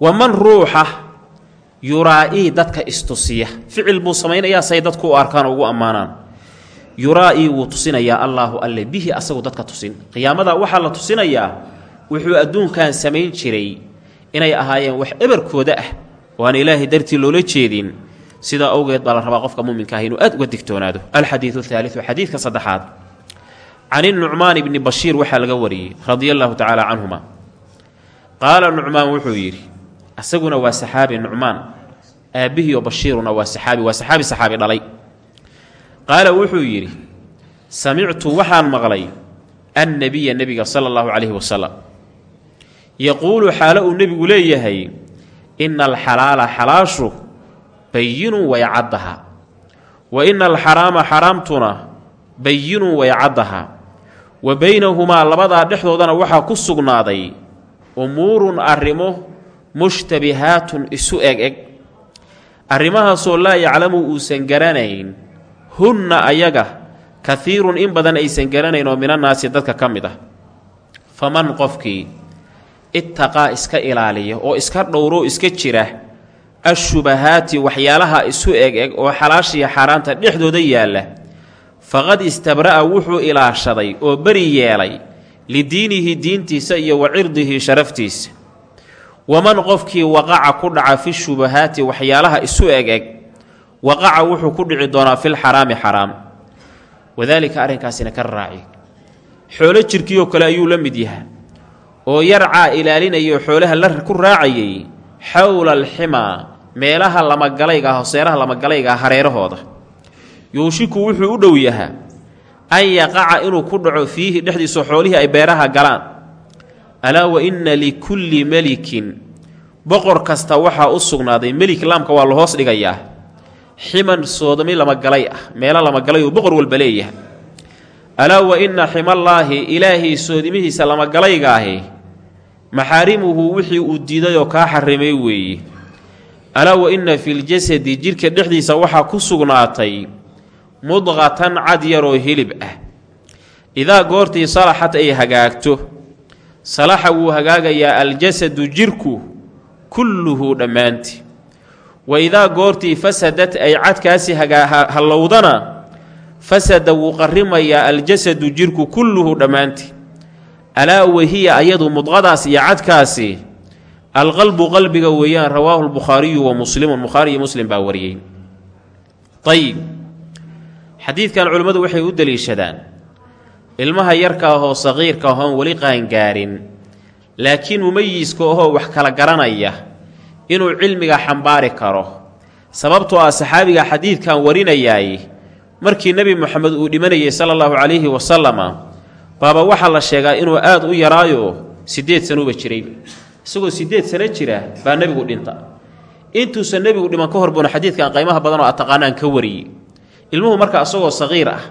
waman ruuxa yuraa'ii dadka istusiya. Ficil buu samaynayaa say dadku u arkaan oo ugu ammaanaan. Yuraa'ii wuu tusinayaa allaahu alle bihi asagu dadka tusin. Qiyaamada waxaa la tusinayaa wuxuu adduunkan samayn jiray inay ahaayeen wax ebarkooda ah. Oo aan ilaahay dartii loola jeedin sidaa awgeed baa la rabaa qofka muminka ah inuu aad uga digtoonaado. Alxadiidu ahaaliu xadiidka saddexaad. Can inucmaan ibni bashiir waxaa laga wariyey radia allaahu tacaala canhuma. Qaala nucmaan wuxuu yidhi asaguna waa saxaabi nucmaan aabbihiioo bashiiruna waa saxaabi waa saxaabi saxaabi dhalay. Qaala wuxuu yidhi samictu waxaan maqlay annabiya nebiga sala allahu calayhi wasalam yaquulu xaalo uu nebigu leeyahay ina alxalaala xalaashu bayinun way caddaha wa ina alxaraama xaraamtuna bayinun way caddaha wa baynahumaa labadaa dhexdoodana waxaa ku sugnaaday umuurun arrimo mushtabihaatun isu eg eg. Arrimahaasoo laa yaclamu uusan garanayn. Hunna ayaga kahiirun in badan aysan garanayn oo minannaasi dadka ka mid ah. Faman qofkii ittaqaa iska ilaaliya oo iska dhowroo iska jira ashubahaati waxyaalaha isu eg eg oo xalaashiya xaaraanta dhexdooda yaalla faqad istabra'a wuxuu ilaashaday oo beri yeelay lidiinihi diintiisa iyo wa cirdihi sharaftiisa waman qofkii waqaca ku dhaca fi shubahaati waxyaalaha isu eg eg waqaca wuxuu ku dhici doonaa filxaraami xaraam. Wadaalika arrinkaasina ka raaci. Xoolo jirkiioo kale ayuu la mid yahay oo yarcaa ilaalinayo xoolaha la ku raacayay xowla alximaa meelaha lamagalayga hoseeraha lamagalayga hareerahooda. Yuushiku wuxuu u dhow yahaa an yaqaca inuu ku dhaco fiihi dhexdiisa xoolihii ay beeraha galaan alaa wa inna likulli melikin boqor kasta waxaa u sugnaaday melik laamka waa la hoos dhigayaa ximan soodami lamagalay ah meelo lamagalay uu boqor walba leeyahay alaa wa inna ximallaahi ilaahay soodimihiisa lamagalayga ahi maxaarimuhu wixii uu diiday oo kaa xarimay weeye alaa wa inna filjasadi jidhka dhexdiisa waxaa ku sugnaatay mudqatan cad yaroo hilib ah idaa goortii salaxad ay hagaagto salaxa wuu hagaagayaa aljasadu jirku kulluhu dhammaantii wa idaa goortii fasadad ay cadkaasi hallowdana fasada wuu qarrimayaa aljasadu jirku kulluhu dhammaantii alaa wahiya ayadu mudqadaas iyo cadkaasi alqalbu qalbiga weeyaan rawaahu lbukhaariyu wa muslimun bukhaari iyo muslim baa wariyey. Ayib xadiidkan culimmadu waxay u deliishadaan ilmaha yarka ahoo saqiirka ahoon weli qaangaarin. Laakiin mumayiska ahoo wax kala garanaya inuu cilmiga xambaari karo. Sababtoo ah saxaabiga xadiidkan warinayaay markii nebi moxamed uu dhimanayay sala allahu calayhi wasalama baaba waxaa la sheegaa inuu aad u yaraayo siddeed sanuuba jirayba isagoo siddeed sano jira baa nebigu dhinta. Intuusan nebigu dhiman ka hor buuna xadiidkan qaymaha badanoo aad taqaanaan ka wariyey. Ilmuhu marka asagoo saqiir ah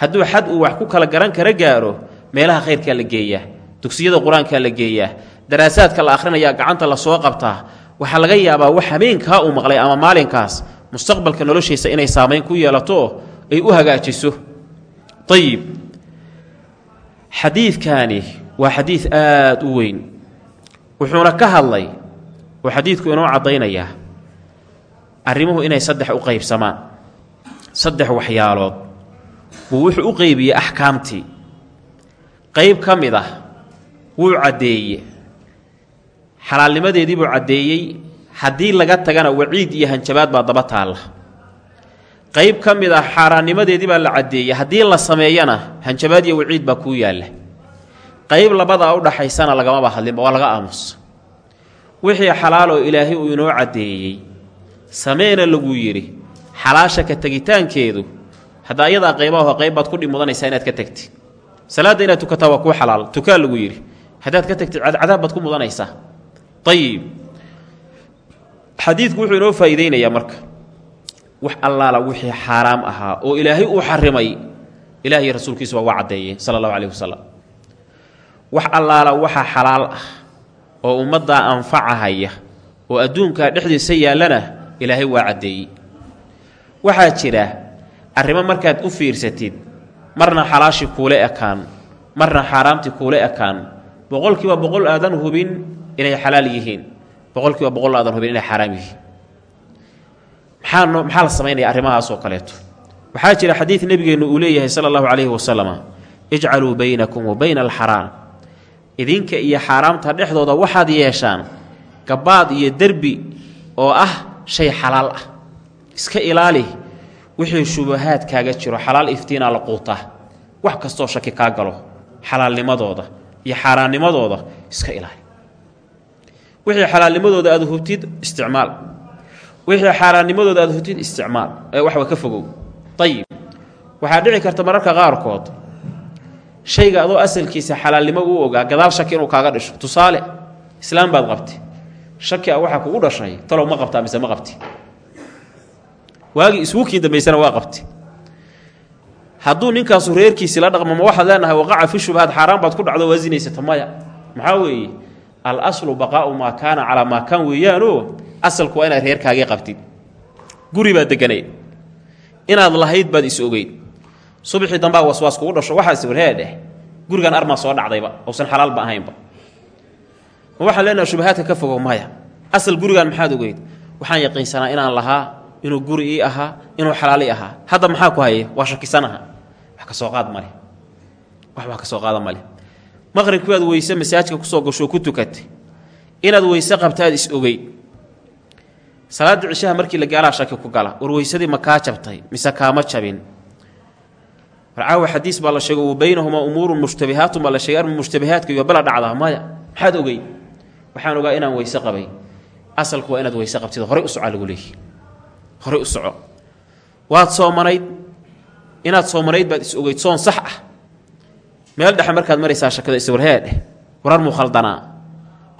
hadduu xad uu wax ku kala garan kara gaaro meelaha khayrkaa la geeyaa dugsiyada qur'aankaa la geeyaa daraasaadka la akhrinayaa gacanta la soo qabtaa waxaa laga yaabaa wax habeenkaa uu maqlay ama maalinkaas mustaqbalka noloshiisa inay saamayn ku yeelato ay u hagaajiso. Ayib xadiidkaani waa xadiid aad u weyn. Wuxuuna ka hadlay oo xadiidku inoo caddaynayaa arrimuhu inay saddex u qaybsamaan saddex waxyaalood buu wuxuu u qeybiyey axkaamtii. Qayb ka mid ah wuu caddeeye xalaalnimadeedii buu caddeeyey haddii laga tagana waciid iyo hanjabaad baa daba taalla. Qayb ka mid ah xaaraannimadeedii baa la caddeeyey haddii la sameeyana hanjabaad iyo waciid baa kuu yaalla. Qayb labadaa u dhaxaysana lagamaba hadlinba waa laga aamusa wixii xalaal oo ilaahay uu inoo caddeeyey sameena lagu yidhi xalaasha ka tegitaankeedu hadda ayadaa qaybaho qayb baad ku dhib mudanaysaa inaad ka tegti salaadda inaad tukataa waa kuu xalaal. Tukaa lagu yidhi. Haddaad ka tegtid cadaab ku mudanaysaa. Ayib xadiidku wuxuu inoo faa'iideynayaa marka. Wax allaala wixii xaaraam ahaa oo ilaahay uu xarimay ilaah iyo rasuulkiisu waa waa caddeeye sala allahu calayhi wax allaala waxa xalaal ah oo ummaddaa anfacahaya oo adduunkaa dhexdiisa yaallana ilaahay waa caddeeyey. Waxaa jira arrimo markaad u fiirsatid marna xalaashii kuule ekaan marna xaaraamtii kuule ekaan boqolkiiba boqol aadan hubin inay xalaal yihiin boqolkiiba boqol aadan hubin inay xaaraam yihiin. Maxaa maxaa la samaynaya arrimahaasoo kaleeto? Waxaa jira xadiid nebigeennu uu leeyahay sala allahu calayhi wasalama ijcaluu baynakum wa bayna alxaraam. Idinka iyo xaaraamta dhexdooda waxaad yeeshaan gabaad iyo derbi oo ah shay xalaal ah. Iska ilaali wixii shubahaad kaaga jiro xalaal iftiinaa la quutaa. Wax kastoo shaki kaa galo xalaalnimadooda iyo xaaraannimadooda iska ilaali. Wixii xalaalnimadooda aad hubtid isticmaal. Wixii xaaraannimadooda aad hubtid isticmaal. Ee waxba ka fogow. Ayib waxaa dhici karta mararka qaarkood shayga adoo asalkiisa xalaalnimo uu ogaa gadaal shaki inuu kaaga dhisho tusaale islaam baad qabti shaki a waxaa kugu dhashay talow ma qabtaa mise ma qabti waagii isugu kiin dambaysana waa qabtay. Hadduu ninkaasu reerkiisii la dhaqmo ma waxaad leenahay waqaca fi shubahaad xaaraan baad ku dhacdo waa zinaysata maxaa weeye? Al aslu baqaa'u maa kaana calaa maa kaan weeyaanoo asalku waa inaad reerkaagii qabtid. Guri baad deganayd inaad lahayd baad is ogeyd subaxii dambaa waswaas kugu dhasho waxaas warheedheh gurigan armaa soo dhacdayba uusan xalaalba ahaynba. Ma waxaan leenaha shubahaadka ka fogo maya. Asal gurigan maxaad ogeyd? Waxaan yaqiinsanaa inaan lahaa inuu guri ii ahaa inuu xalaal ii ahaa. Hadda maxaa ku haya waa shakisanaha. Wax ka soo qaad male wax wax ka soo qaada male maqribkii baad weyse masaajka ku soo gasho ku tukatay. Inaad weyse qabtaad is ogeyd. Salaada cishaha markii la gaalaa shaki ku gala. War ma kaa jabtay mise kaama jabin? Warcaawa xadiis baa la sheegay wa baynahumaa umuurun mushtabihaatun baa la sheegay. Arma mushtabihaadka iyo bala dhacdaa maya. Maxaad ogeyd? Waxaan ogaa inaan weyse qabay. Asalku waa inaad weyse qabtid horey u socaa lagu leeyahy horey u soco. Waad soomanayd inaad soomanayd baad is ogeyd soon sax ah. Meel dhexe markaad maraysaa shakada iswarheedheh warar muu khaldanaa.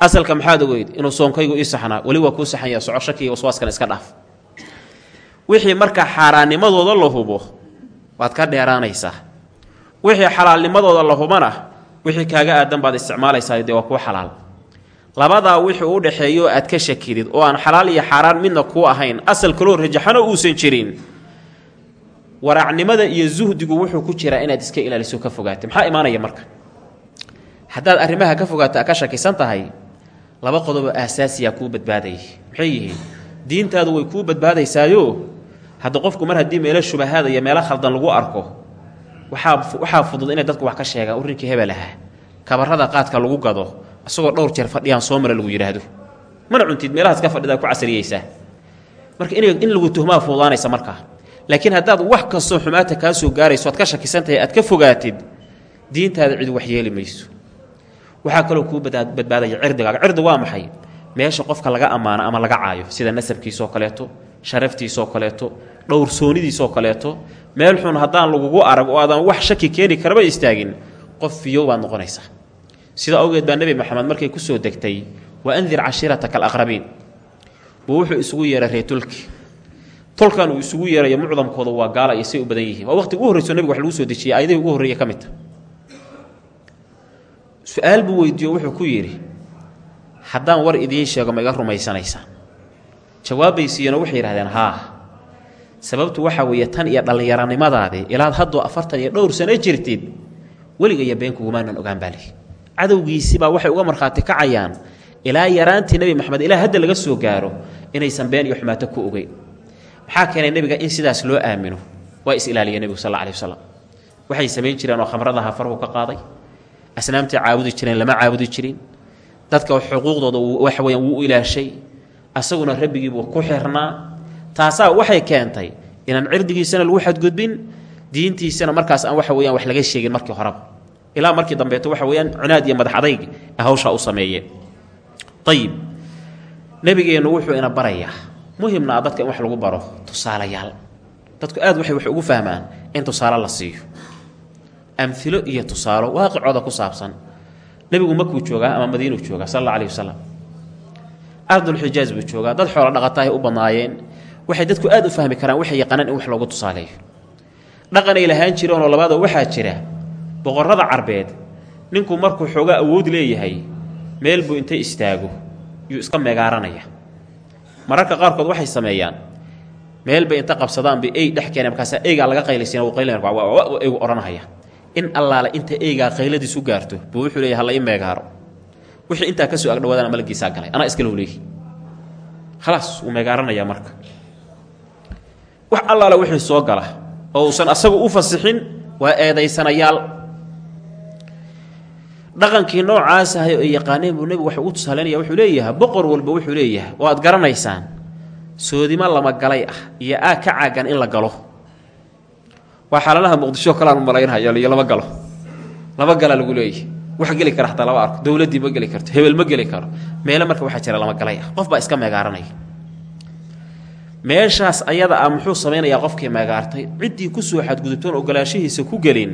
Asalka maxaad ogeyd inuu soonkaygu ii saxnaa weli waa kuu saxanya soco shakiiyo waswaaskan iska dhaaf. Wixii markaa xaaraannimadooda la hubo waad ka dheeraanaysaa. Wixii xalaalnimadooda la hubana wixii kaaga aadan baad isticmaalaysaa dee waa kuu xalaal labadaa wixii u dhexeeyo aad ka shakidid oo aan xalaal iyo xaaraan midna kuu ahayn asal kaloo rajaxano uusan jirin. Waraacnimada iyo zuhdigu wuxuu ku jiraa inaad iska ilaaliso ka fogaata maxaa imaanaya marka? Haddaad arrimaha ka fogaata ka shakisan tahay laba qodoboo aasaasiya kuu badbaadaya maxay yihiin? Diintaadu way kuu badbaadaysaayo? Hadda qofku mar haddii meelo shubahaada iyo meelo khaldan lagu arko waxaa waxaa fudud inay dadku wax ka sheegaan urrinkii hebel ahaa. Kabarada qaadka lagu gado isagoo dhowr jeer fadhiyaan soo mara lagu yidhaahdo. Mana cuntid meelahaas ka fadhidaa ku casriyeysaa marka in lagu tuhmaa fuudaanaysa markaa laakiin haddaad wax kastoo xumaata kaa soo gaarayso aad ka shakisan aad ka fogaatid diintaada cid wax yeeli mayso. Waxaa kaloo kuu badbaadaya cirdigaaga. Cirdi waa maxay? Meesha qofka laga ammaano ama laga caayo sida nasabkiisoo kaleeto sharaftiisoo kaleeto dhowrsoonidiisoo kaleeto meel xun haddaan lagugu arag oo aadan wax shaki keeni karaba istaagin qof fiyow baad noqonaysaa sida awgeed baa nebi maxamed markay ku soo degtay wa andir cashiirataka alaqrabiin wuxuu isugu yeeray reer tulki tolkan uu isugu yeerayo mucdamkooda waa gaala iyo say u badan yihiin. Waa waqti ugu horreyso nebiga wax lagu soo dejiyay aayadihii ugu horreeya ka mid ta su'aal buu weydiiyo wuxuu ku yidhi haddaan war idiin sheego ma iga rumaysanaysaan jawaabaysiiyana waxay yidhahdeen haa sababtu waxaa weeye tan iyo dhallinyaranimadaadii ilaad hadduu afartan iyo dhowr sano jirtid weliga iyo beenkugumaanan ogaan baa cadowgiisibaa waxay uga markhaati kacayaan ilaa yaraantii nebi maxamed ilaa hadda laga soo gaaro inaysan been iyo xumaato ku ogeyn maxaa keenay nebiga in sidaas loo aamino? Waa is-ilaaliya nebigu sal alih wasalam waxay samayn jireen oo khamradaha farhu ka qaaday. Asnaamtii caabudi jireen lama caabudi jirin. Dadka xuquuqdooda waxa weyaan wuu u ilaashay. Asaguna rabbigiibuu ku xirnaa. Taasaa waxay keentay inaan cirdigiisana lagu xadgudbin diintiisana markaas aan waxa weyaan wax laga sheegin markii horeba ilaa markii dambeeto waxa weyaan cunaad iyo madax adayg hawshaa u sameeyeen ayib nebigeennu wuxuu ina barayaa muhimna dadka in wax lagu baro tusaalayaal. Dadku aad waxay wax ugu fahmaan in tusaale la siiyo. Amilo iyo tusaalo waaqicooda ku saabsan. Nebigu makuu joogaa ama madiinuu joogaa sal alla alih wasalam ardulxijaaj buu joogaa dad xoolo dhaqataahay u badnaayeen. Waxay dadku aad u fahmi karaan waxay yaqaanaan in wax loogu tusaaleeyo. Dhaqanay lahaan jireenoo labaadoo waxaa jira boqorrada carbeed ninku markuu xoogaa awood leeyahay meel buu inta istaago yuu iska megaaranaya mararka qaarkood waxay sameeyaan meel bay inta qabsadaan bay ey dhex keeneen markaasaa eygaa laga qaylaysiina wuu qaylaya eygu odhanahaya in allaale inta eygaa qayladiis u gaarto buu wuxuu leeyahy halla meegaaro. Wixii intaa ka soo agdhawaadana malagiisaa galay anaa iskalow leeyi khalaas wuu meegaaranayaa marka. Wax allaale wixii soo gala oo uusan asagu u fasixin waa eedaysanayaal dhaqankii noocaas ahay oo yaqaaneen buu nebigu wax ugu tusaaleynaya wuxuu leeyahay boqor walba wuxuu leeyahay oo garanaysaan soodimo lama galay ah iyo aag ka caagan in la galo. Waa xaaladaha muqdisho kaleaan u malaynhayo iyo lama galo. Lama gala lagu leeyahy wax geli kara hataa lama arko. Dowladdii ma geli karto hebel ma geli karo. Meele marka waxaa jira lama galay ah. Qof baa iska meegaaranaya meeshaas ayada ah muxuu samaynayaa qofkii meegaartay ciddii ku soo xadgudubtoon ogolaanshihiisa ku gelin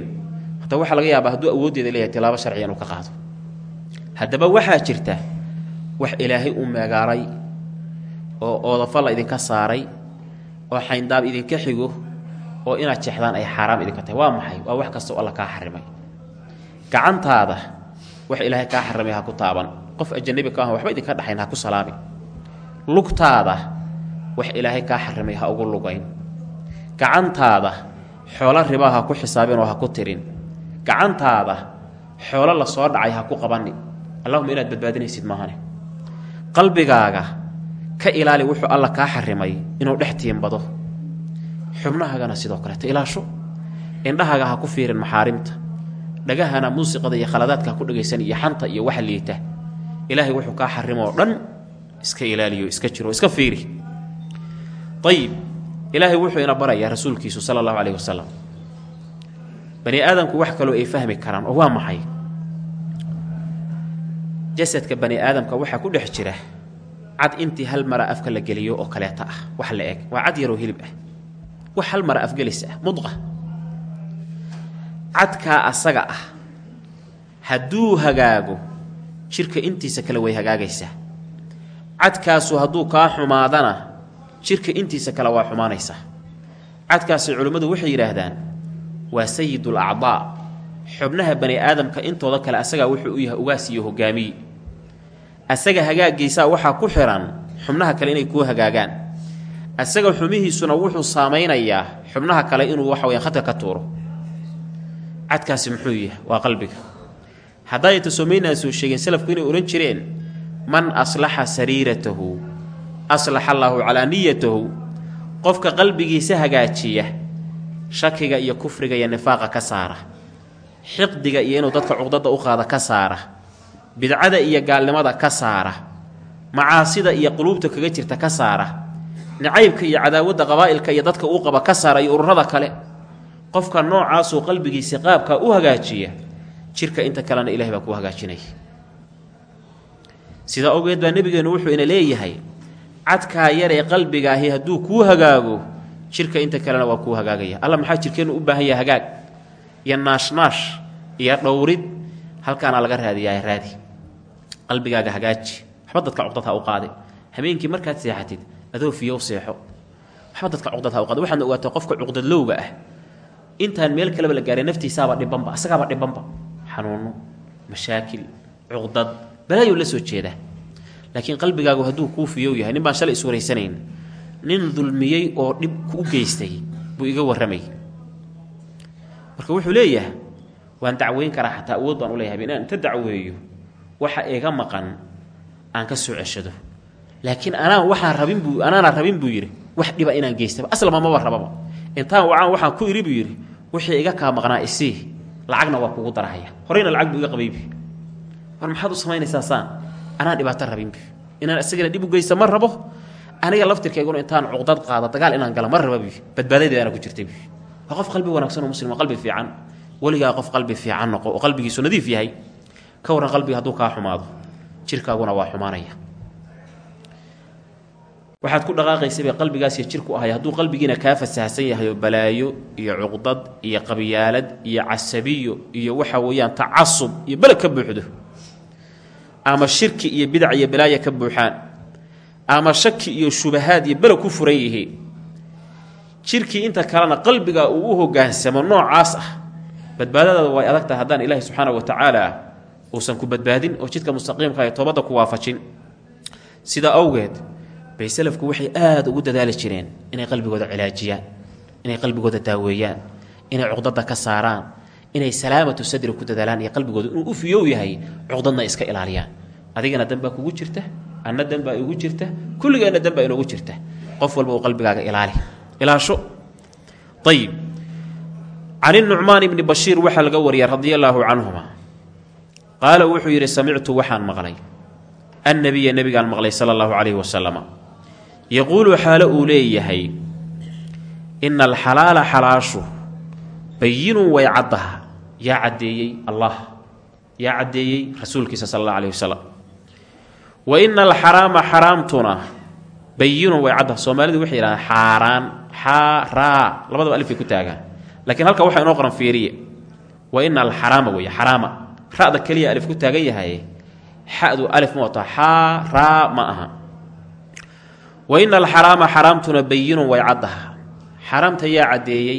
hataa waxaa laga yaabaa hadduu awooddeeda leeyahay tilaabo sharciya inuu ka qaado haddaba waxaa jirta wax ilaahay uu meegaaray oo oodafo la idinka saaray oo xayndaab idinka xigo oo inaad jeexdaan ay xaaraam idinka tahay. Waa maxay? Waa wax kasta oo alla kaa xarimay. Gacantaada wax ilaahay kaa xarimay ha ku taaban. Qof ajanabi ka ah waxba idinka dhexayn ha ku salaami lugtaada wax ilaahay kaa xarimay ha ugu lugayn. Gacantaada xoolo ribaa ha ku xisaabin oo ha ku tirin gacantaada xoolo la soo dhacay ha ku qabani. Allahuma inaad badbaadinaysid maahane. Qalbigaaga ka ilaali wuxuu alla kaa xarimay inuu dhex tiimbado. Xubnahaagana sidoo kaleeto ilaasho. Indhahaaga ha ku fiirin maxaarimta. Dhagahana muusiqada iyo khaladaadka ha ku dhegaysan iyo xanta iyo waxa liita. Ilaahay wuxuu kaa xarimoo dhan iska ilaaliyo iska jiro iska fiiri. Ayib ilaahay wuxuu ina barayaa rasuulkiisu sala allahu calayhi wasalam bani aadamku wax kaloo ay fahmi karaan oo waa maxay? Jasadka bani aadamka waxaa ku dhex jira cad intii hal mara afka la geliyo oo kaleeta ah wax la eg waa cad yaroo hilib ah. Wax hal mara afgelis ah mudqa. Cadkaa asaga ah hadduu hagaago jirka intiisa kale way hagaagaysaa. Cadkaasu hadduu kaa xumaadana jirka intiisa kale waa xumaanaysaa. Cadkaasi culimmadu waxay yidhaahdaan waa sayidul acdaa xubnaha bani aadamka intooda kale asagaa wuxuu u yahay ugaas iyo hogaamiye asaga hagaagaysaa waxaa ku xihan xubnaha kale inay kuu hagaagaan. Asaga xumihiisuna wuxuu saamaynayaa xubnaha kale inuu waxa weyaan khadka ka tuuro. Cadkaasi muxuu yahay? Waa qalbiga. Haddaayta soomaynaan soo sheegeen salafku inay odhan jireen man aslaxa sariiratahu aslaxa allaahu calaa niyatahu qofka qalbigiisa hagaajiya shakiga iyo kufriga iyo nifaaqa ka saara. Xiqdiga iyo inuu dadka cuqdada u qaada ka saara. Bidcada iyo gaalnimada ka saara. Macaasida iyo quluubta kaga jirta ka saara. Nacaybka iyo cadaawadda qabaa'ilka iyo dadka uu qaba ka saara iyo ururada kale. Qofka noocaasuu qalbigiisa qaabka u hagaajiya jirka inta kalena ilahay baa kuu hagaajinaya sidaa ogeed baa nebigeennu wuxuu ina leeyahay cadkaa yaree qalbigaahi hadduu kuu hagaago jirka inta kalena waa kuu hagaagaya. Alla maxaa jirkeennu u baahan yaha hagaag? Iyo naashnaash iyo dhowrid halkaana laga raadiyaa raadi. Qalbigaaga hagaaji. Waxba dadka cuqdad ha u qaade habeenkii markaad seexatid adoo fiyow seexo. Waxba dadka cuqdad ha u qaade waxaadna ogaataa qofka cuqdadlowga ah. Intaan meel kaleba la gaaray naftiisaaba dhibanba asagaaba dhibanba. Xanuuno mashaakil cuqdad balaayuu la soo jeedaa. Laakiin qalbigaagu hadduu kuu fiyow yahay nin baan shalay iswaraysanayn nin dulmiyey oo dhib u geystay buu iga warramay. Marka wuxuu leeyahay waan dacweyn karaa xataa awood baan u leeyahay inaan inta dacweeyo waxa iga maqan aan ka soo ceshado. Laakiin anaa waxaan rabin buu anaana rabin buu yidhi wax dhiba inaan geystaba aslama maba rababa. Intaan wacaan waxaan ku idhi buu yidhi wixii iga kaa maqnaa isii lacagna waa kugu darahaya. Horeyna lacag buu iga qabaybi war maxaad u samaynaysaa saan anaan dhibaato rabinbi inaan isagana dhib u geysta ma rabo aniga laftirkayguna intaan cuqdad qaado dagaal inaan gala ma rababi badbaadadeedana ku jirtay qof qalbi wanaagsan oo muslim qalbi fiican. Weligaa qof qalbi fiican noqo oo qalbigiisu nadiif yahay. Ka warran qalbiga hadduu kaa xumaado jirkaaguna waa xumaanaya. Waxaad ku dhaqaaqaysabay qalbigaas iyo jirku ahay. Hadduu qalbigiina kaa fasahsan yahay oo balaayo iyo cuqdad iyo qabyaalad iyo casabiyo iyo waxa weeyaan tacasub iyo beleg ka buuxdo ama shirki iyo bidac iyo balaaya ka buuxaan ama shaki iyo shubahaad iyo beleg ku furan yihiin jirkii inta kalena qalbiga uu u hogaansamo noocaas ah badbaadadaada way adag tahay haddaan ilaahi subxaana wa tacaala uusan ku badbaadin oo jidka mustaqiimka ee toobadda ku waafajin. Sidaa awgeed bay salafku waxay aada ugu dadaali jireen inay qalbigooda cilaajiyaan inay qalbigooda daaweeyaan inay cuqdada ka saaraan inay salaamatu sadri ku dadaalaan iyo qalbigooda inuu u fiyow yahay cuqdadna iska ilaaliyaan. Adigana danbaa kugu jirta anna danbaa igu jirta kulligeenna danbaa inoogu jirta. Qof walba uu qalbigaaga ilaali. Ilaasho. Ayib can nucmaan ibni bashiir waxaa laga wariyay radia allaahu canhuma wuxuu yidhi samictu waxaan maqlay. Annabiya nebigaan maqlay sala allahu calayhi wasalama yaquulu xaalo uu leeyahay ina alxalaala xalaashu bayinun way caddaha. Allah. Yaa caddeeyey rasuulkiisa sala allah alayh wa ina alxaraama xaraamtuna bayinun way caddaha soomaalidu waxay yidhahdaan xaaraan xaaraa. Labadaba alif bay ku taagaan. Lakiin halka waxaa inoo qoran fiiriye. Wa ina alxaraama weeye xaraama. Ra'da keliya alif ku taagan yahay xadu alif ma wataa xaa raa ma aha. Wa ina alxaraama xaraamtuna bayinun way caddaha xaraamta yaa caddeeyey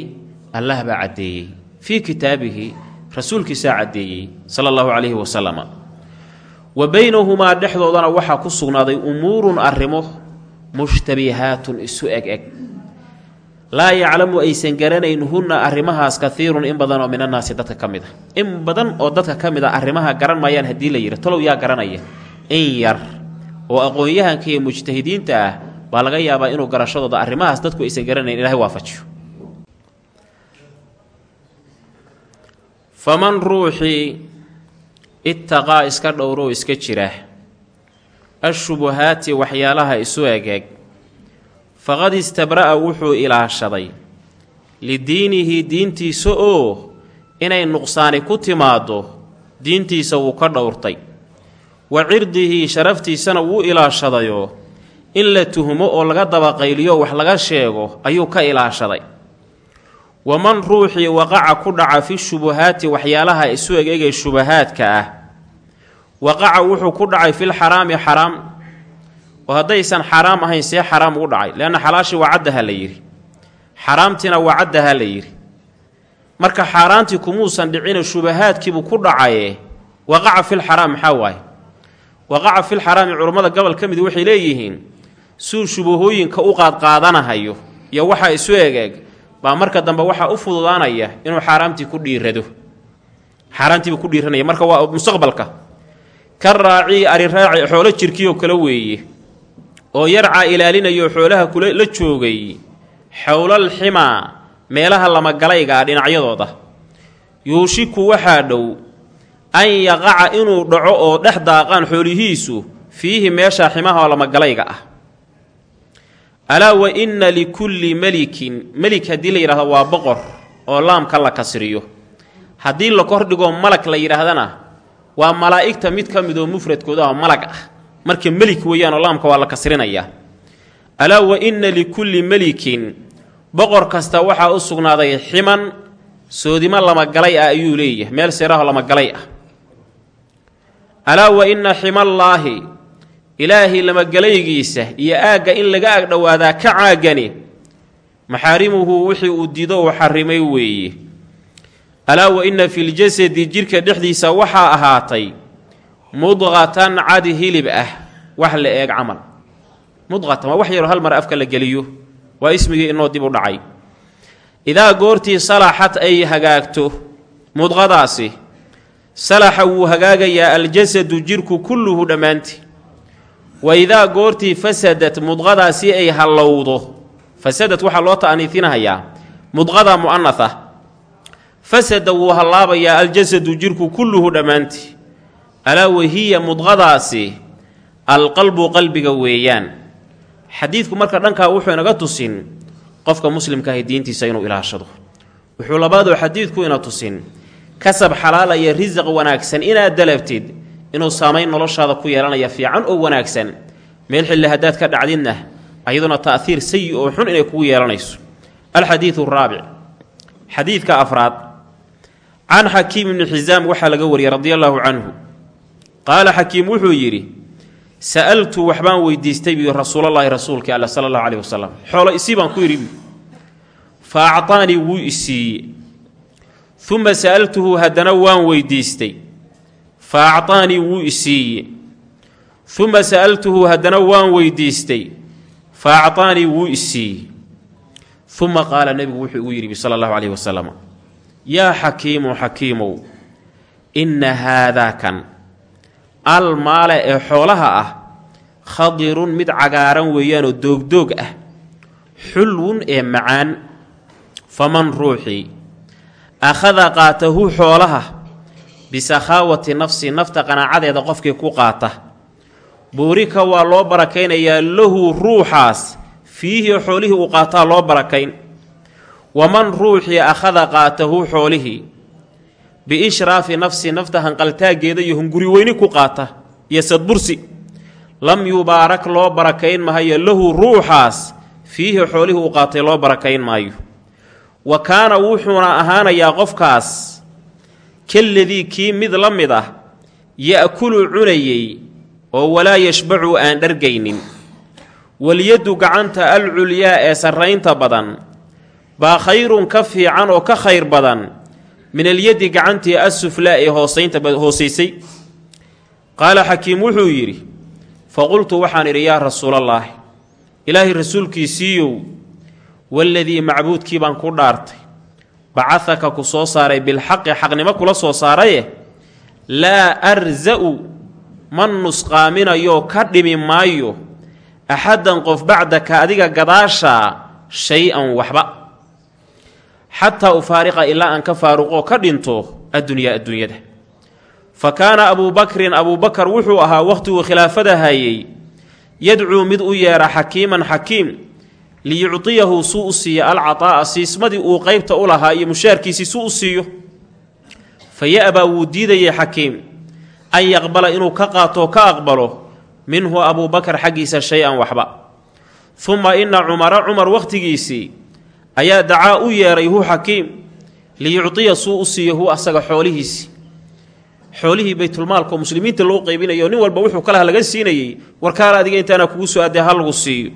allah baa caddeeyey. Fii kitaabihi rasuulkiisaa caddeeyey sala allahu calayhi wasalama wa baynahumaa dhexdoodana waxaa ku sugnaaday umuurun arrimo mushtabihaatun isu eg eg. Laa yaclamu aysan garanayn hunna arrimahaas kaiirun in badan oo minannaasi dadka ka mid a in badan oo dadka ka mid a arrimaha garan maayaan haddii la yidhi talow yaa garanaya. In yar oo aqoon-yahanka iyo mujtahidiinta ah baa laga yaabaa inuu garashadooda arrimahaas dadku aysan garanayn ilahay waafajiyo. Faman ruuxii ittaqaa iska dhowrow iska jira. Ashubuhaati waxyaalaha isu egeeg. Faqad istabra'a wuxuu ilaashaday. Lidiinihi diintiisa oo inay nuqsaani ku timaaddo diintiisa wuu ka dhowrtay. Wa cirdihi sharaftiisana wuu ilaashadayoo in la tuhmo oo laga dabaqayliyo wax laga sheego ayuu ka ilaashaday waman ruuxii waqaca ku dhaca fi shubuhaati waxyaalaha isu egegay shubahaadka ah. Waqaca wuxuu ku dhacay filxaraami xaraam. Oo haddaysan xaraam ahayn see xaraam ugu dhacay. Leanna xalaashii waa caddaha la yidhi. Xaraamtiina waa caddaha la yidhi. Marka xaaraantii kumuusan dhicina shubahaadkiibuu ku dhacaye waqaca filxaraam maxaa waaye? Waqaca filxaraami culammada gobol ka mid waxay leeyihiin suu shubahooyinka u qaadqaadanahayo iyo waxaa isu egeeg baa marka dambe waxaa u fududaanaya inuu xaaraamtii ku dhiirado. Xaaraantiibuu ku dhiiranaya. Marka waa mustaqbalka. Ka raacii ariraaci xoolo jirkiioo kale weeye. Oo yarcaa ilaalinayo xoolaha kula la joogay. Xowlal ximaa meelaha lamagalayga ah dhinacyadooda. Yuushiku waxaa dhow an yaqaca inuu dhaco oo dhex daaqaan xoolihiisu fiihi meesha ximaha oo lamagalayga ah alaa wa inna likulli melikin melik haddii la yidhahdo waa boqor oo laamka la kasriyo. Haddii la kordhigoo malag la yidhaahdana waa malaa'igta mid ka mid oo mufradkooda ah malag ah. Marka melik weeyaanoo laamka waa la kasrinayaa alaa wa inna likulli melikin boqor kasta waxaa u sugnaaday ximan soodimo lamagalay ah ayuu leeyahay meel seeraho lamagalay ah. Alaa wa inna ximallaahi ilaahay lamagalaygiisa iyo aagga in laga ag dhowaadaa ka caagani maxaarimuhu wixii uu dido uu xarimay weeye alaa wa inna filjasadi jidhka dhexdiisa waxaa ahaatay mudqatan cadi hilib ah wax la eeg camal. Mudqatan waa wax yaroo hal mar afka la geliyo waa ismigii inoo dib u dhacay. Idaa goortii salaxat ay hagaagto mudqadaasi salaxa wuu hagaagayaa aljasadu jidhku kulluhu dhammaantii wa idaa goortii fasadat mudqadaasi ay hallowdo fasadad waxaa loo ta'niifinahayaa mudqada mu'anatha fasada wuu hallaabayaa aljasadu jidhku kulluhu dhammaantii alaa wahiya mudqadaasi alqalbu qalbiga weeyaan xadiidku marka dhankaa wuxuu inaga tusin qofka muslimkaahi diintiisa inuu ilaashado wuxuu labaadoo xadiidku ina tusin kasab xalaalaya risaq wanaagsan inaad dalabtid inuu saamayn noloshaada ku yeelanaya fiican oo wanaagsan. Meel xilli haddaad ka dhacdidna ayaduna ta'hiir sayi oo xun inay kugu yeelanayso. Alxadiidu araabic xadiidka afraad. Can xakiim ibni xisaam waxaa laga wariyey radia allaahu canhu. Qaala xakiim wuxuu yidhi sa'altu waxbaan weydiistay biyu rasuulallaahi rasuulkii alla sala allahu caleyhi wasalam. Xoolo isii baan ku yidhi fa actaanii wuu isiiye uma sa'altuhu haddana waan weydiistay fa actaanii wuu isiiye uma sa'altuhu haddana waan weydiistay fa actaanii wuu isiiye uma qaala nebigu wuxuu igu yidhi sala allahu caleyhi wasalam yaa xakiimu xakiimow inna haadaa kan al maale ee xoolaha ah khadirun mid cagaaran weeyaanoo doogdoog ah xulwun ee macaan faman ruuxii akhada qaatahu xoolaha bisakhaawati nafsi nafta qanaacadeeda qofkii ku qaata. Buurika waa loo barakaynayaa lahu ruuxaas fiihi xoolihii uu qaataa loo barakayn. Waman ruuxii akhada qaatahu xoolihii biishraafi nafsi nafta hanqaltaageeda iyo hunguri weyni ku qaata iyo sadbursi. Lam yubaarak loo barakayn mahayo lahu ruuxaas fiihi xoolihii uu qaatay loo barakayn maayo. Wa kaana wuxuuna ahaanayaa qofkaas kaladii kii mid la mid ah ya'kulu cunayey oo walaa yashbacu aan dhargaynin. Walyaddu gacanta alculyaa ee sarraynta badan baa khayrun ka fiican oo ka khayr badan min alyaddi gacantii assuflaa ee hoosaynta hoosaysay qaala xakiim wuxuu yidhi faqultu waxaan idhi yaa rasuulallaahi ilaahay rasuulkiisiiyow waladii macbuudkii baan ku dhaartay bacahaka ku soo saaray bilxaqi xaqnimo kula soo saaraye laa arsa'u ma nusqaaminayo ka dhimi maayo axaddan qof bacdaka adiga gadaashaa shay-an waxba. Xataa ufaariqa ilaa aan ka faaruqoo ka dhinto addunyaa adduunyada. Fa kaana abuubakrin abuubakar wuxuu ahaa wakhtiguu khilaafada hayey yadcuu mid u yeedha xakiiman xakiim liyucdiyahu suu u siiya alcataa'a siismadii uu qeybta u lahaa iyo mushaarkiisii suu u siiyo fa ya-baa wuu diidayay xakiim an yaqbala inuu ka qaatoo ka aqbalo minhu abuubakar xaggiisa shay-an waxba. Uma ina cumara cumar wakhtigiisii ayaa dacaa u yeedhay hu xakiim liyucdiya suu u siiyo hu asaga xoolihiisii xoolihii baytulmaalkaoo muslimiinta loo qeybinayo nin walba wuxuu kalaha laga siinayey warkaala adiga intaana kugu soo addee ha lagu siiyo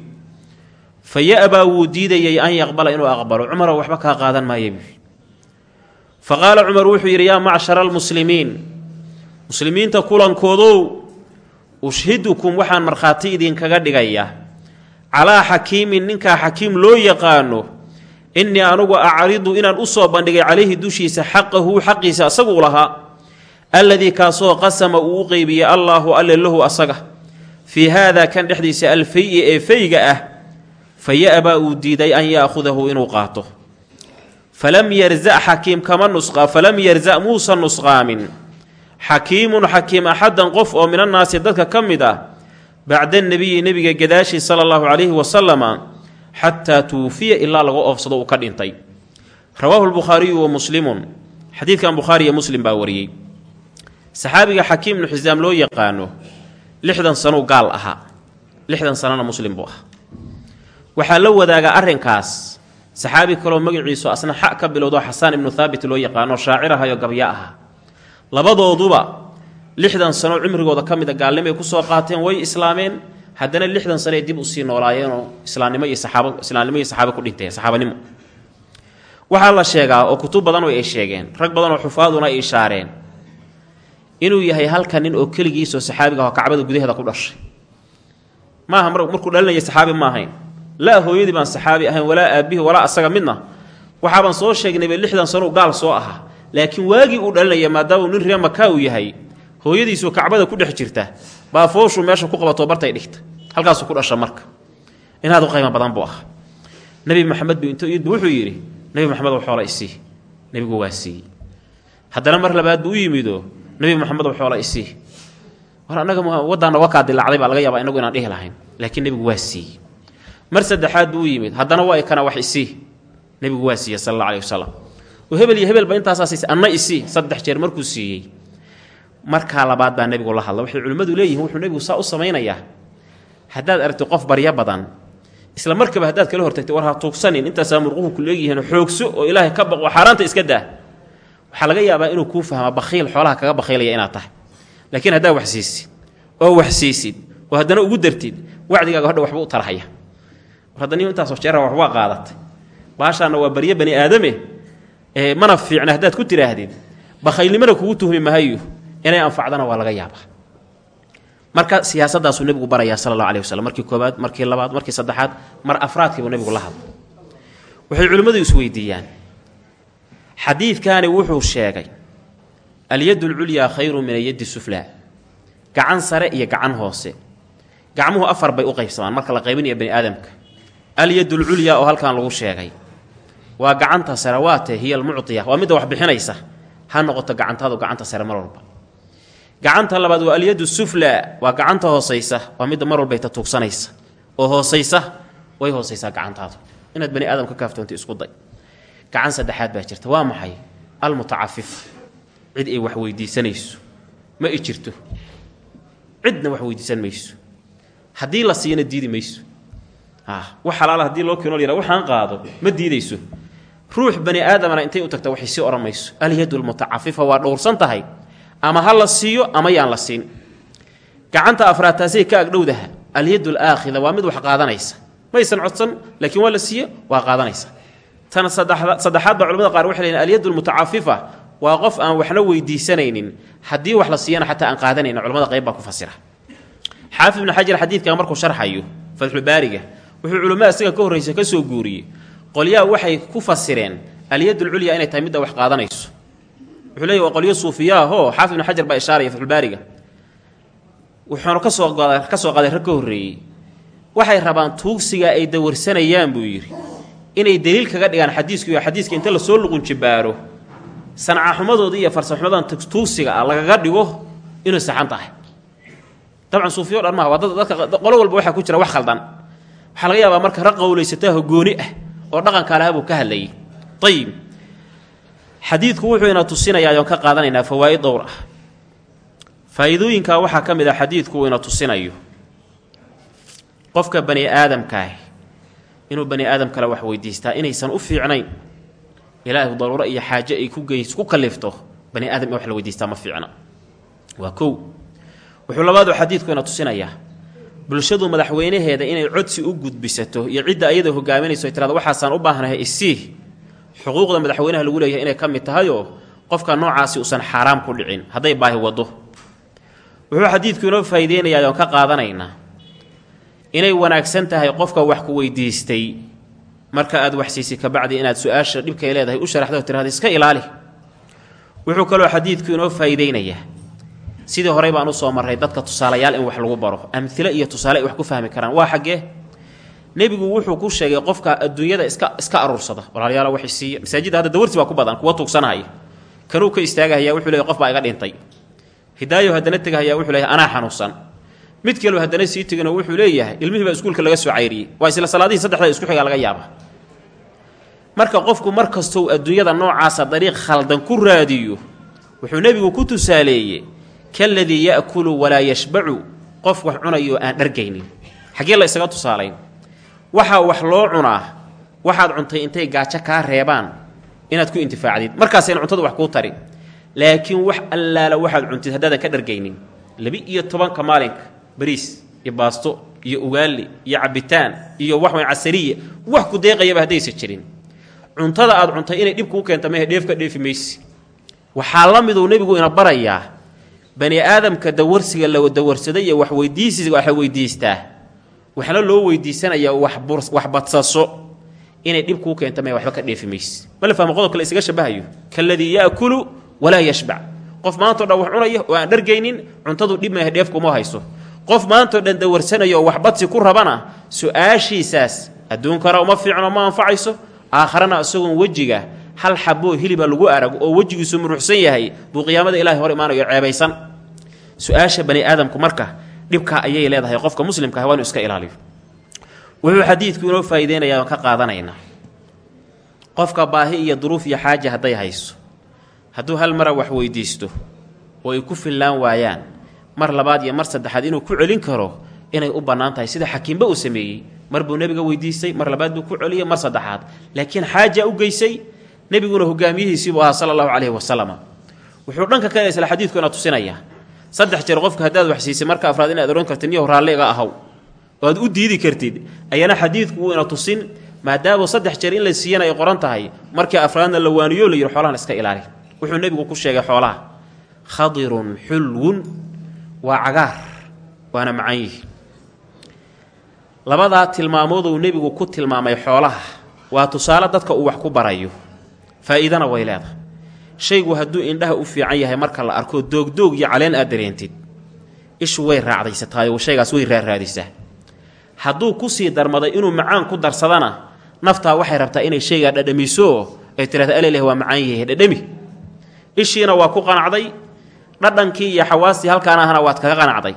fa ya-baa wuu diidayay an yaqbala inuu aqbalo. Cumarow waxba kaa qaadan maaya fa qaala cumar wuxuu yidhi yaa macshara almuslimiin muslimiinta kulankoodow ushhidukum waxaan markhaati idinkaga dhigayaa calaa xakiimin ninkaa xakiim loo yaqaano innii anugu acridu inaan u soo bandhigay calayhi dushiisa xaqahu xaqiisa asaguu lahaa alladii kaasoo qasama uu u qeybiyey allaahu alle lahu asaga. Fii haadaa kan dhexdiisa alfay-i ee fayga ah fa ya-baa uu diiday an yaakhudahu inuu qaato falam yarza xakiim kama nusqa falam yarza muusa nusqaamin xakiimun xakiim axaddan qof oo minannaasi dadka ka mid ah bacda nebiyi nebiga gadaashii sala allahu calayhi wasalama xataa tuufiya ilaa laga oofsado uu ka dhintay rawaahu lbukhaariyu wa muslimun xadiidkan bukhaari iyo muslim baa wariyey saxaabiga xakiim ibnu xisaam loo yaqaano lixdan sanuu gaal ahaa lixdan sanona muslim buu ahaa waxaa la wadaagaa arrinkaas. Saxaabi kaloo magaciisu asna xa ka bilowdo xasaan ibnu thaabit loo yaqaano shaacir ahayo gabya ahaa labadooduba lixdan sano cimrigooda ka mida gaalnimay ku soo qaateen way islaameen. Haddana lixdan sanoay dib u sii noolaayeenoo islaamnimo iyo saxaabo islaamnimo iyo saxaabo ku dhinteen saxaabanimo. Waxaa la sheegaa oo kutub badan ay sheegeen rag badan oo xufaaduna ay ishaareen. Inuu yahay halka nin oo keligiisoo saxaabiga aho kacbada gudaheeda ku dhashay. Maaha markuu dhalinaya saxaabi ma laa hooyadii baan saxaabi ahayn walaa aabbihi walaa asaga midna. Waxaabaan soo sheegnayba lixdan sano gaal soo ahaa. Laakiin waagii uu dhalinaya maadaama nin ree makaa uu yahay hooyadiisuu kacbada ku dhex jirta. Baa fooshu meesha ku qabatoo bartay dhigta. Halkaasuu ku dhasha marka. Inaad u qaymo badan buu ahaa. Nebi maxamed bu int wuxuu yidhi nebi maxamed xoola isii. Nebigu waa siiyey haddana mar labaad buu u yimido nebi maxamedow xoola isii. War annaga waddaanna wakaa dilaacday baa laga yaabaa inagu inaan dhihi lahayn. Laakiin nebigu waa siiyey mar saddexaad buu u yimid. Haddana waa ikana wax isii. Nebigu waa siiye sal alla alih oo hebel iyo hebelba intaasaa siisay anna isii saddex jeer markuu siiyey. Markaa labaad baa nebigu la hadla waxay culimmadu leeyihiin wuxuu nebigu saa u samaynayaa. Haddaad aragti qof baryo badan isla markaba haddaad kala hortagtay war ha tuugsanin. Intaasaa murquhu ku leegyihiin xoogso oo ilaahay ka baqo xaaraanta iska daa. Waxaa laga yaabaa inuu kuu fahma bakhiil xoolaha kaga bakhiilaya inaad tahay. Laakiin haddaad wax siisid oo wax siisid oo haddana ugu dartid wacdigaaga hodha waxba u tarahaya war hadda nin intaasoo jeera wax waa qaadatay. Baashaana waa baryo bani aadame mana fiicna haddaad ku tidhaahdid bakhaylnimana kugu tuhmi mahayo inay anfacdana waa laga yaabaa. Marka siyaasaddaasuu nebigu barayaa sala allahu alih waslem markii koobaad markii labaad markii saddexaad mar afraadkiibuu nebigu la hadla waxay culimmadu isweydiiyaan xadiidkani wuxuu sheegay alyad lculyaa khayru min alyaddi suflaa gacan sare iyo gacan hoose. Gacmuhu afar bay u qaybsamaan marka la qaybinaya bani aadamka alyad lculyaa oo halkan lagu sheegay. Waa gacanta sare waate hiya almuctiya waa midda wax bixinaysa. Ha noqoto gacantaadu gacanta sare mar walba. Gacanta labaad waa alyadu sufla. Waa gacanta hoosaysa. Waa midda mar walba ta tuugsanaysa. Oo hoosaysa way hoosaysaa gacantaadu. Inaad bani aadam ka kaaftoonta isku day. Gacan saddexaad baa jirta. Waa maxay? Almutacafif. Cid ay wax weydiisanayso. Ma i jirto. Cidna wax weydiisan mayso. Haddii la siiyana diidi mayso wax xalaala haddii loo keenoo yara waxaan qaado ma diidayso. Ruux bani aadamana intay u tagta waxay sii odhan mayso alyadu lmutacafifa waa dhowrsan tahay. Ama ha la siiyo ama yaan la siin. Gacanta afraad ka agdhowdaha. Alyad alaakhida waa mid wax qaadanaysa. Maysan codsan laakiin waa la siiye qaadanaysa. Tan saddexaad baa culamada qaar waxay leeyiin alyad almutacafifa waa qof aan waxna weydiisanaynin. Haddii wax la siiyana xataa aan qaadanaynin. Culamada qayb baa ku fasira. Xaafid ibnu xajar xadiidkan markuu sharxayo fatxulbaariga wuxuu culimmada isaga ka horraysa ka soo guuriyey. Qolyaha waxay ku fasireen alyad alculya inay tahay midda wax qaadanayso. Wuxuu leeyahy waa qolyo suufiyaahoo xaafid ibnu xajar baa ishaaraya fatxulbaariga wuxuuna ka soo ka soo qaaday rag ka horreeyey. Waxay rabaan tuugsiga ay dawarsanayaan buu yidhi. Inay deliil kaga dhigaan xadiisku iyo xadiiska inta la soo luqunjibaaro sancaxumadooda iyo farsaxumadan tuugsiga ah lagaga dhigo inay saxan tahay. Dabcan suufiyo dhan maha waa dad dadka qolo walba waxaa ku jira waxaa laga yaabaa marka rag qowlaysataho gooni ah oo dhaqanka laha buu ka hadlayay. Ayib xadiidku wuxuu ina tusinayaa ka qaadanaynaa fawaa'id dhowr ah. Faa'iidooyinkaa waxaa ka ah xadiidku ina tusinayo. Qofka bani aadamkaahi inuu bani aadam kale wax weydiistaa inaysan u fiicnayn ilaahu daruuro iyo xaaje ay ku kalifto bani aadam wax la weydiistaa ma fiicna. Waa kow. Wuxuu labaadu xadiidku ina tusinayaa bulshadu madaxweynaheeda inay codsi u gudbisato iyo cidda ayada hogaaminayso ay tirado waxaasaan u baahnahay isii. Xuquuqda madaxweynaha lagu leeyahay inay ka mid tahayoo qofka noocaasi uusan xaaraam ku dhicin hadday baahi waddo. Wuxuu xadiidku inoo faa'iideynayaa oon ka qaadanaynaa inay wanaagsan tahay qofka wax ku weydiistay marka aad waxsiisay kabacdi inaad su'aasha dhibkay leedahay u sharaxdo o tirahda iska ilaali. Wuxuu kaloo xadiidku inoo faa'iideynayaa sidii horey baan u soo marray dadka tusaalayaal in wax lagu baro. Amhilo iyo tusaale ay wax ku fahmi karaan. Waa xaggee? Nebigu wuxuu ku sheegay qofka adduunyada iska iska aruursada. Walaalyaala wax isiiya masaajidda hadda dawarsi baa ku badan. Kuwa tuugsanahaya kanuu ka istaagahaya wuxuu leeyahy qof baa iga dhintay. Hidaayo haddana tegahaya wuxuu leeyahay anaa xanuunsan. Mid kaleo haddana sii teginoo wuxuu leeyahay ilmihii iskuulka laga soo cayriyey. Waa isla salaadihii saddexda isku xiga laga yaaba marka qofku mar kastou adduunyada noocaasa dariiq khaldan ku raadiyo wuxuu nebigu ku tusaaleeyey kaladii ya'kulu walaa yashbacu qof wax cunayo aan dhargaynin. Xaggee la isaga tusaalayn waxaa wax loo cunaa waxaad cuntay intay gaajo kaa reebaan inaad ku intifaacdid. Markaasayna cuntada wax kuu tari laakiin wax allaala waxaad cuntid haddaadan ka dhargaynin. Labi-iyo tobanka maalinka bariis iyo baasto iyo ugaali iyo cabitaan iyo waxwan casariya wax ku deeqayaba haddaysa jirin. Cuntada aad cuntay inay dhib kuu keenta mehe dheef dheefi maysi. Waxaa la miduu nebigu ina barayaa bani aadamka dawarsiga la dawarsaday iyo waxweydiisiga waxa weydiistaa waxna loo weydiisanayaa wax badsaso. Inay dhib kuu keenta mehe waxba ka dheefi maysi ma la fahmo qodobka la isaga shabahayo? Kaladii yaakulu walaa yashbac qof maantao dhan wax cunaya oo aan dhargaynin cuntadu dhib mehe dheefkuma hayso. Qof maantao dhan dawarsanaya oo waxbadsi ku rabana su'aashiisaas adduunkana uma fiicno ma anfacayso. Aakharana isagoon wejiga hal xaboo hiliba lagu arag oo wejigiisu muruxsan yahay buu qiyaamada ilahay hor imaanayo ceebaysan. Su'aasha bani aadamku marka dhibkaa ayay leedahay qofka muslimkaah waa inu iska ilaaliyo wuxuu xadiidku inoo faa'iideynayaa oon ka qaadanaynaa. Qofka baahi iyo duruuf iyo xaaja hadday hayso hadduu hal mara wax weydiisto oo ay ku fillaan waayaan mar labaad iyo mar saddexaad inuu ku celin karo inay u bannaan tahay sida xakiimba uu sameeyey mar buu nebiga weydiistay mar labaad buu ku celiyey mar saddexaad. Laakiin xaaja u geysay nebiguna hogaamiyihiisiibuu ahaa sala allahu caleyhi wasalama wuxuu dhanka kale isla xadiidkuna tusinayaa saddex jeer qofka haddaad wax siisay marka afraad inaad odhan kartid niyow raalliga ahaw oo aad u diidi kartid. Ayana xadiidku ina tusin maadaama saddex jeer in la siiyana ay qoran tahay markii afraadna la waaniyo la yidhi xoolahan iska ilaali. Wuxuu nebigu ku sheegay xoolaha khadirun xulwun waa cagaar waana macan yihi labadaa tilmaamooduu nebigu ku tilmaamay xoolaha. Waa tusaale dadka uu wax ku barayo faa'iidana way leedahay. Shaygu hadduu indhaha u fiican yahay marka la arko doogdoog iyo caleen aad dareentid ishu way raacdaysataayo shaygaas way raaraadisaa hadduu ku sii darmaday inuu macaan ku darsadana naftaa waxay rabtaa inay shaygaa dhadhamiso ay tirahda aleleh waa macaan yahay dhadhami. Ishiina waa ku qanacday dhadhankii iyo xawaastii halkaan ahna waad kaga qanacday.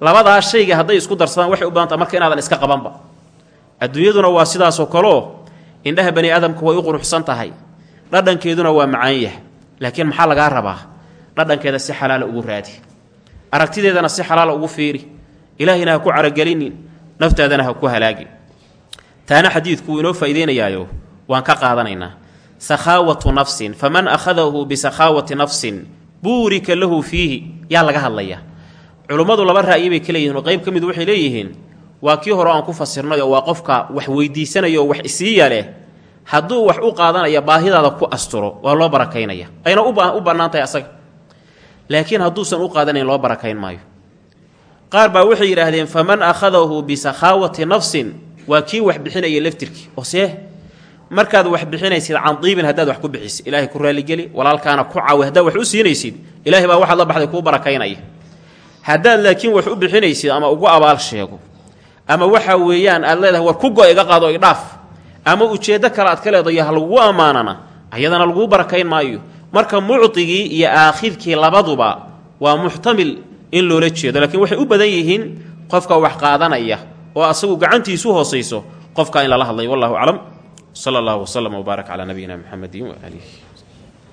Labadaa shayga hadday isku darsadaan waxay u badantaa marka inaadan iska qabanba. Adduunyaduna waa sidaasoo kaleo indhaha bani aadamka way u quruxsan tahay dhadhankeeduna waa macaan yah laakiin maxaa lagaa rabaa? Dhadhankeeda si xalaala ugu raadi. Aragtideedana si xalaala ugu fiiri. Ilaahayna ha ku caragelinin naftaadana ha ku halaagi taana xadiidku wuu inoo faa'iideynayaayo waan ka qaadanaynaa. Sakhaawatu nafsin faman akhadahu bisakhaawati nafsin buurika lahu fiihi yaa laga hadlayaa. Culummadu laba ra'yi bay ka leeyihiin oo qayb ka mid waxay leeyihiin waa kii hore aan ku fasirnay oo waa qofka wax weydiisanaya oo wax isiiya leh hadduu wax u qaadanaya baahidaada ku asturo waa loo barakaynaya. Ayna u bannaan asaga. Laakiin hadduusan u qaadanayn loo barakayn maayo. Qaar baa waxay yidhaahdeen faman akhadahu bisakhaawati nafsin waa kii wax bixinaya laftirkii. Oo see markaad wax bixinaysid can diibin haddaad wax ku bixisid. Ilaahay ku raaligeli walaalkaana ku caawi haddaad wax u siinaysid ilaahay baa waxaad la baxday kuu barakaynaya. Haddaad laakiin wax u bixinaysid ama ugu abaal sheego ama waxa weeyaan aad leedahay war ku go iga qaado idhaaf ama ujeeddo kale aad ka leedayo ha lagugu ammaanana ayadana laguu barakayn maayo. Marka mucdigii iyo aakhidkii labaduba waa muxtamil in loola jeedo laakiin waxay u badan yihiin qofka wax qaadanaya oo asagu gacantiisu hoosayso qofka in lala hadlayo. Wallahu aclam. Sala allahu waslama wbaarak calaa nabiyina muxamedin waaalihi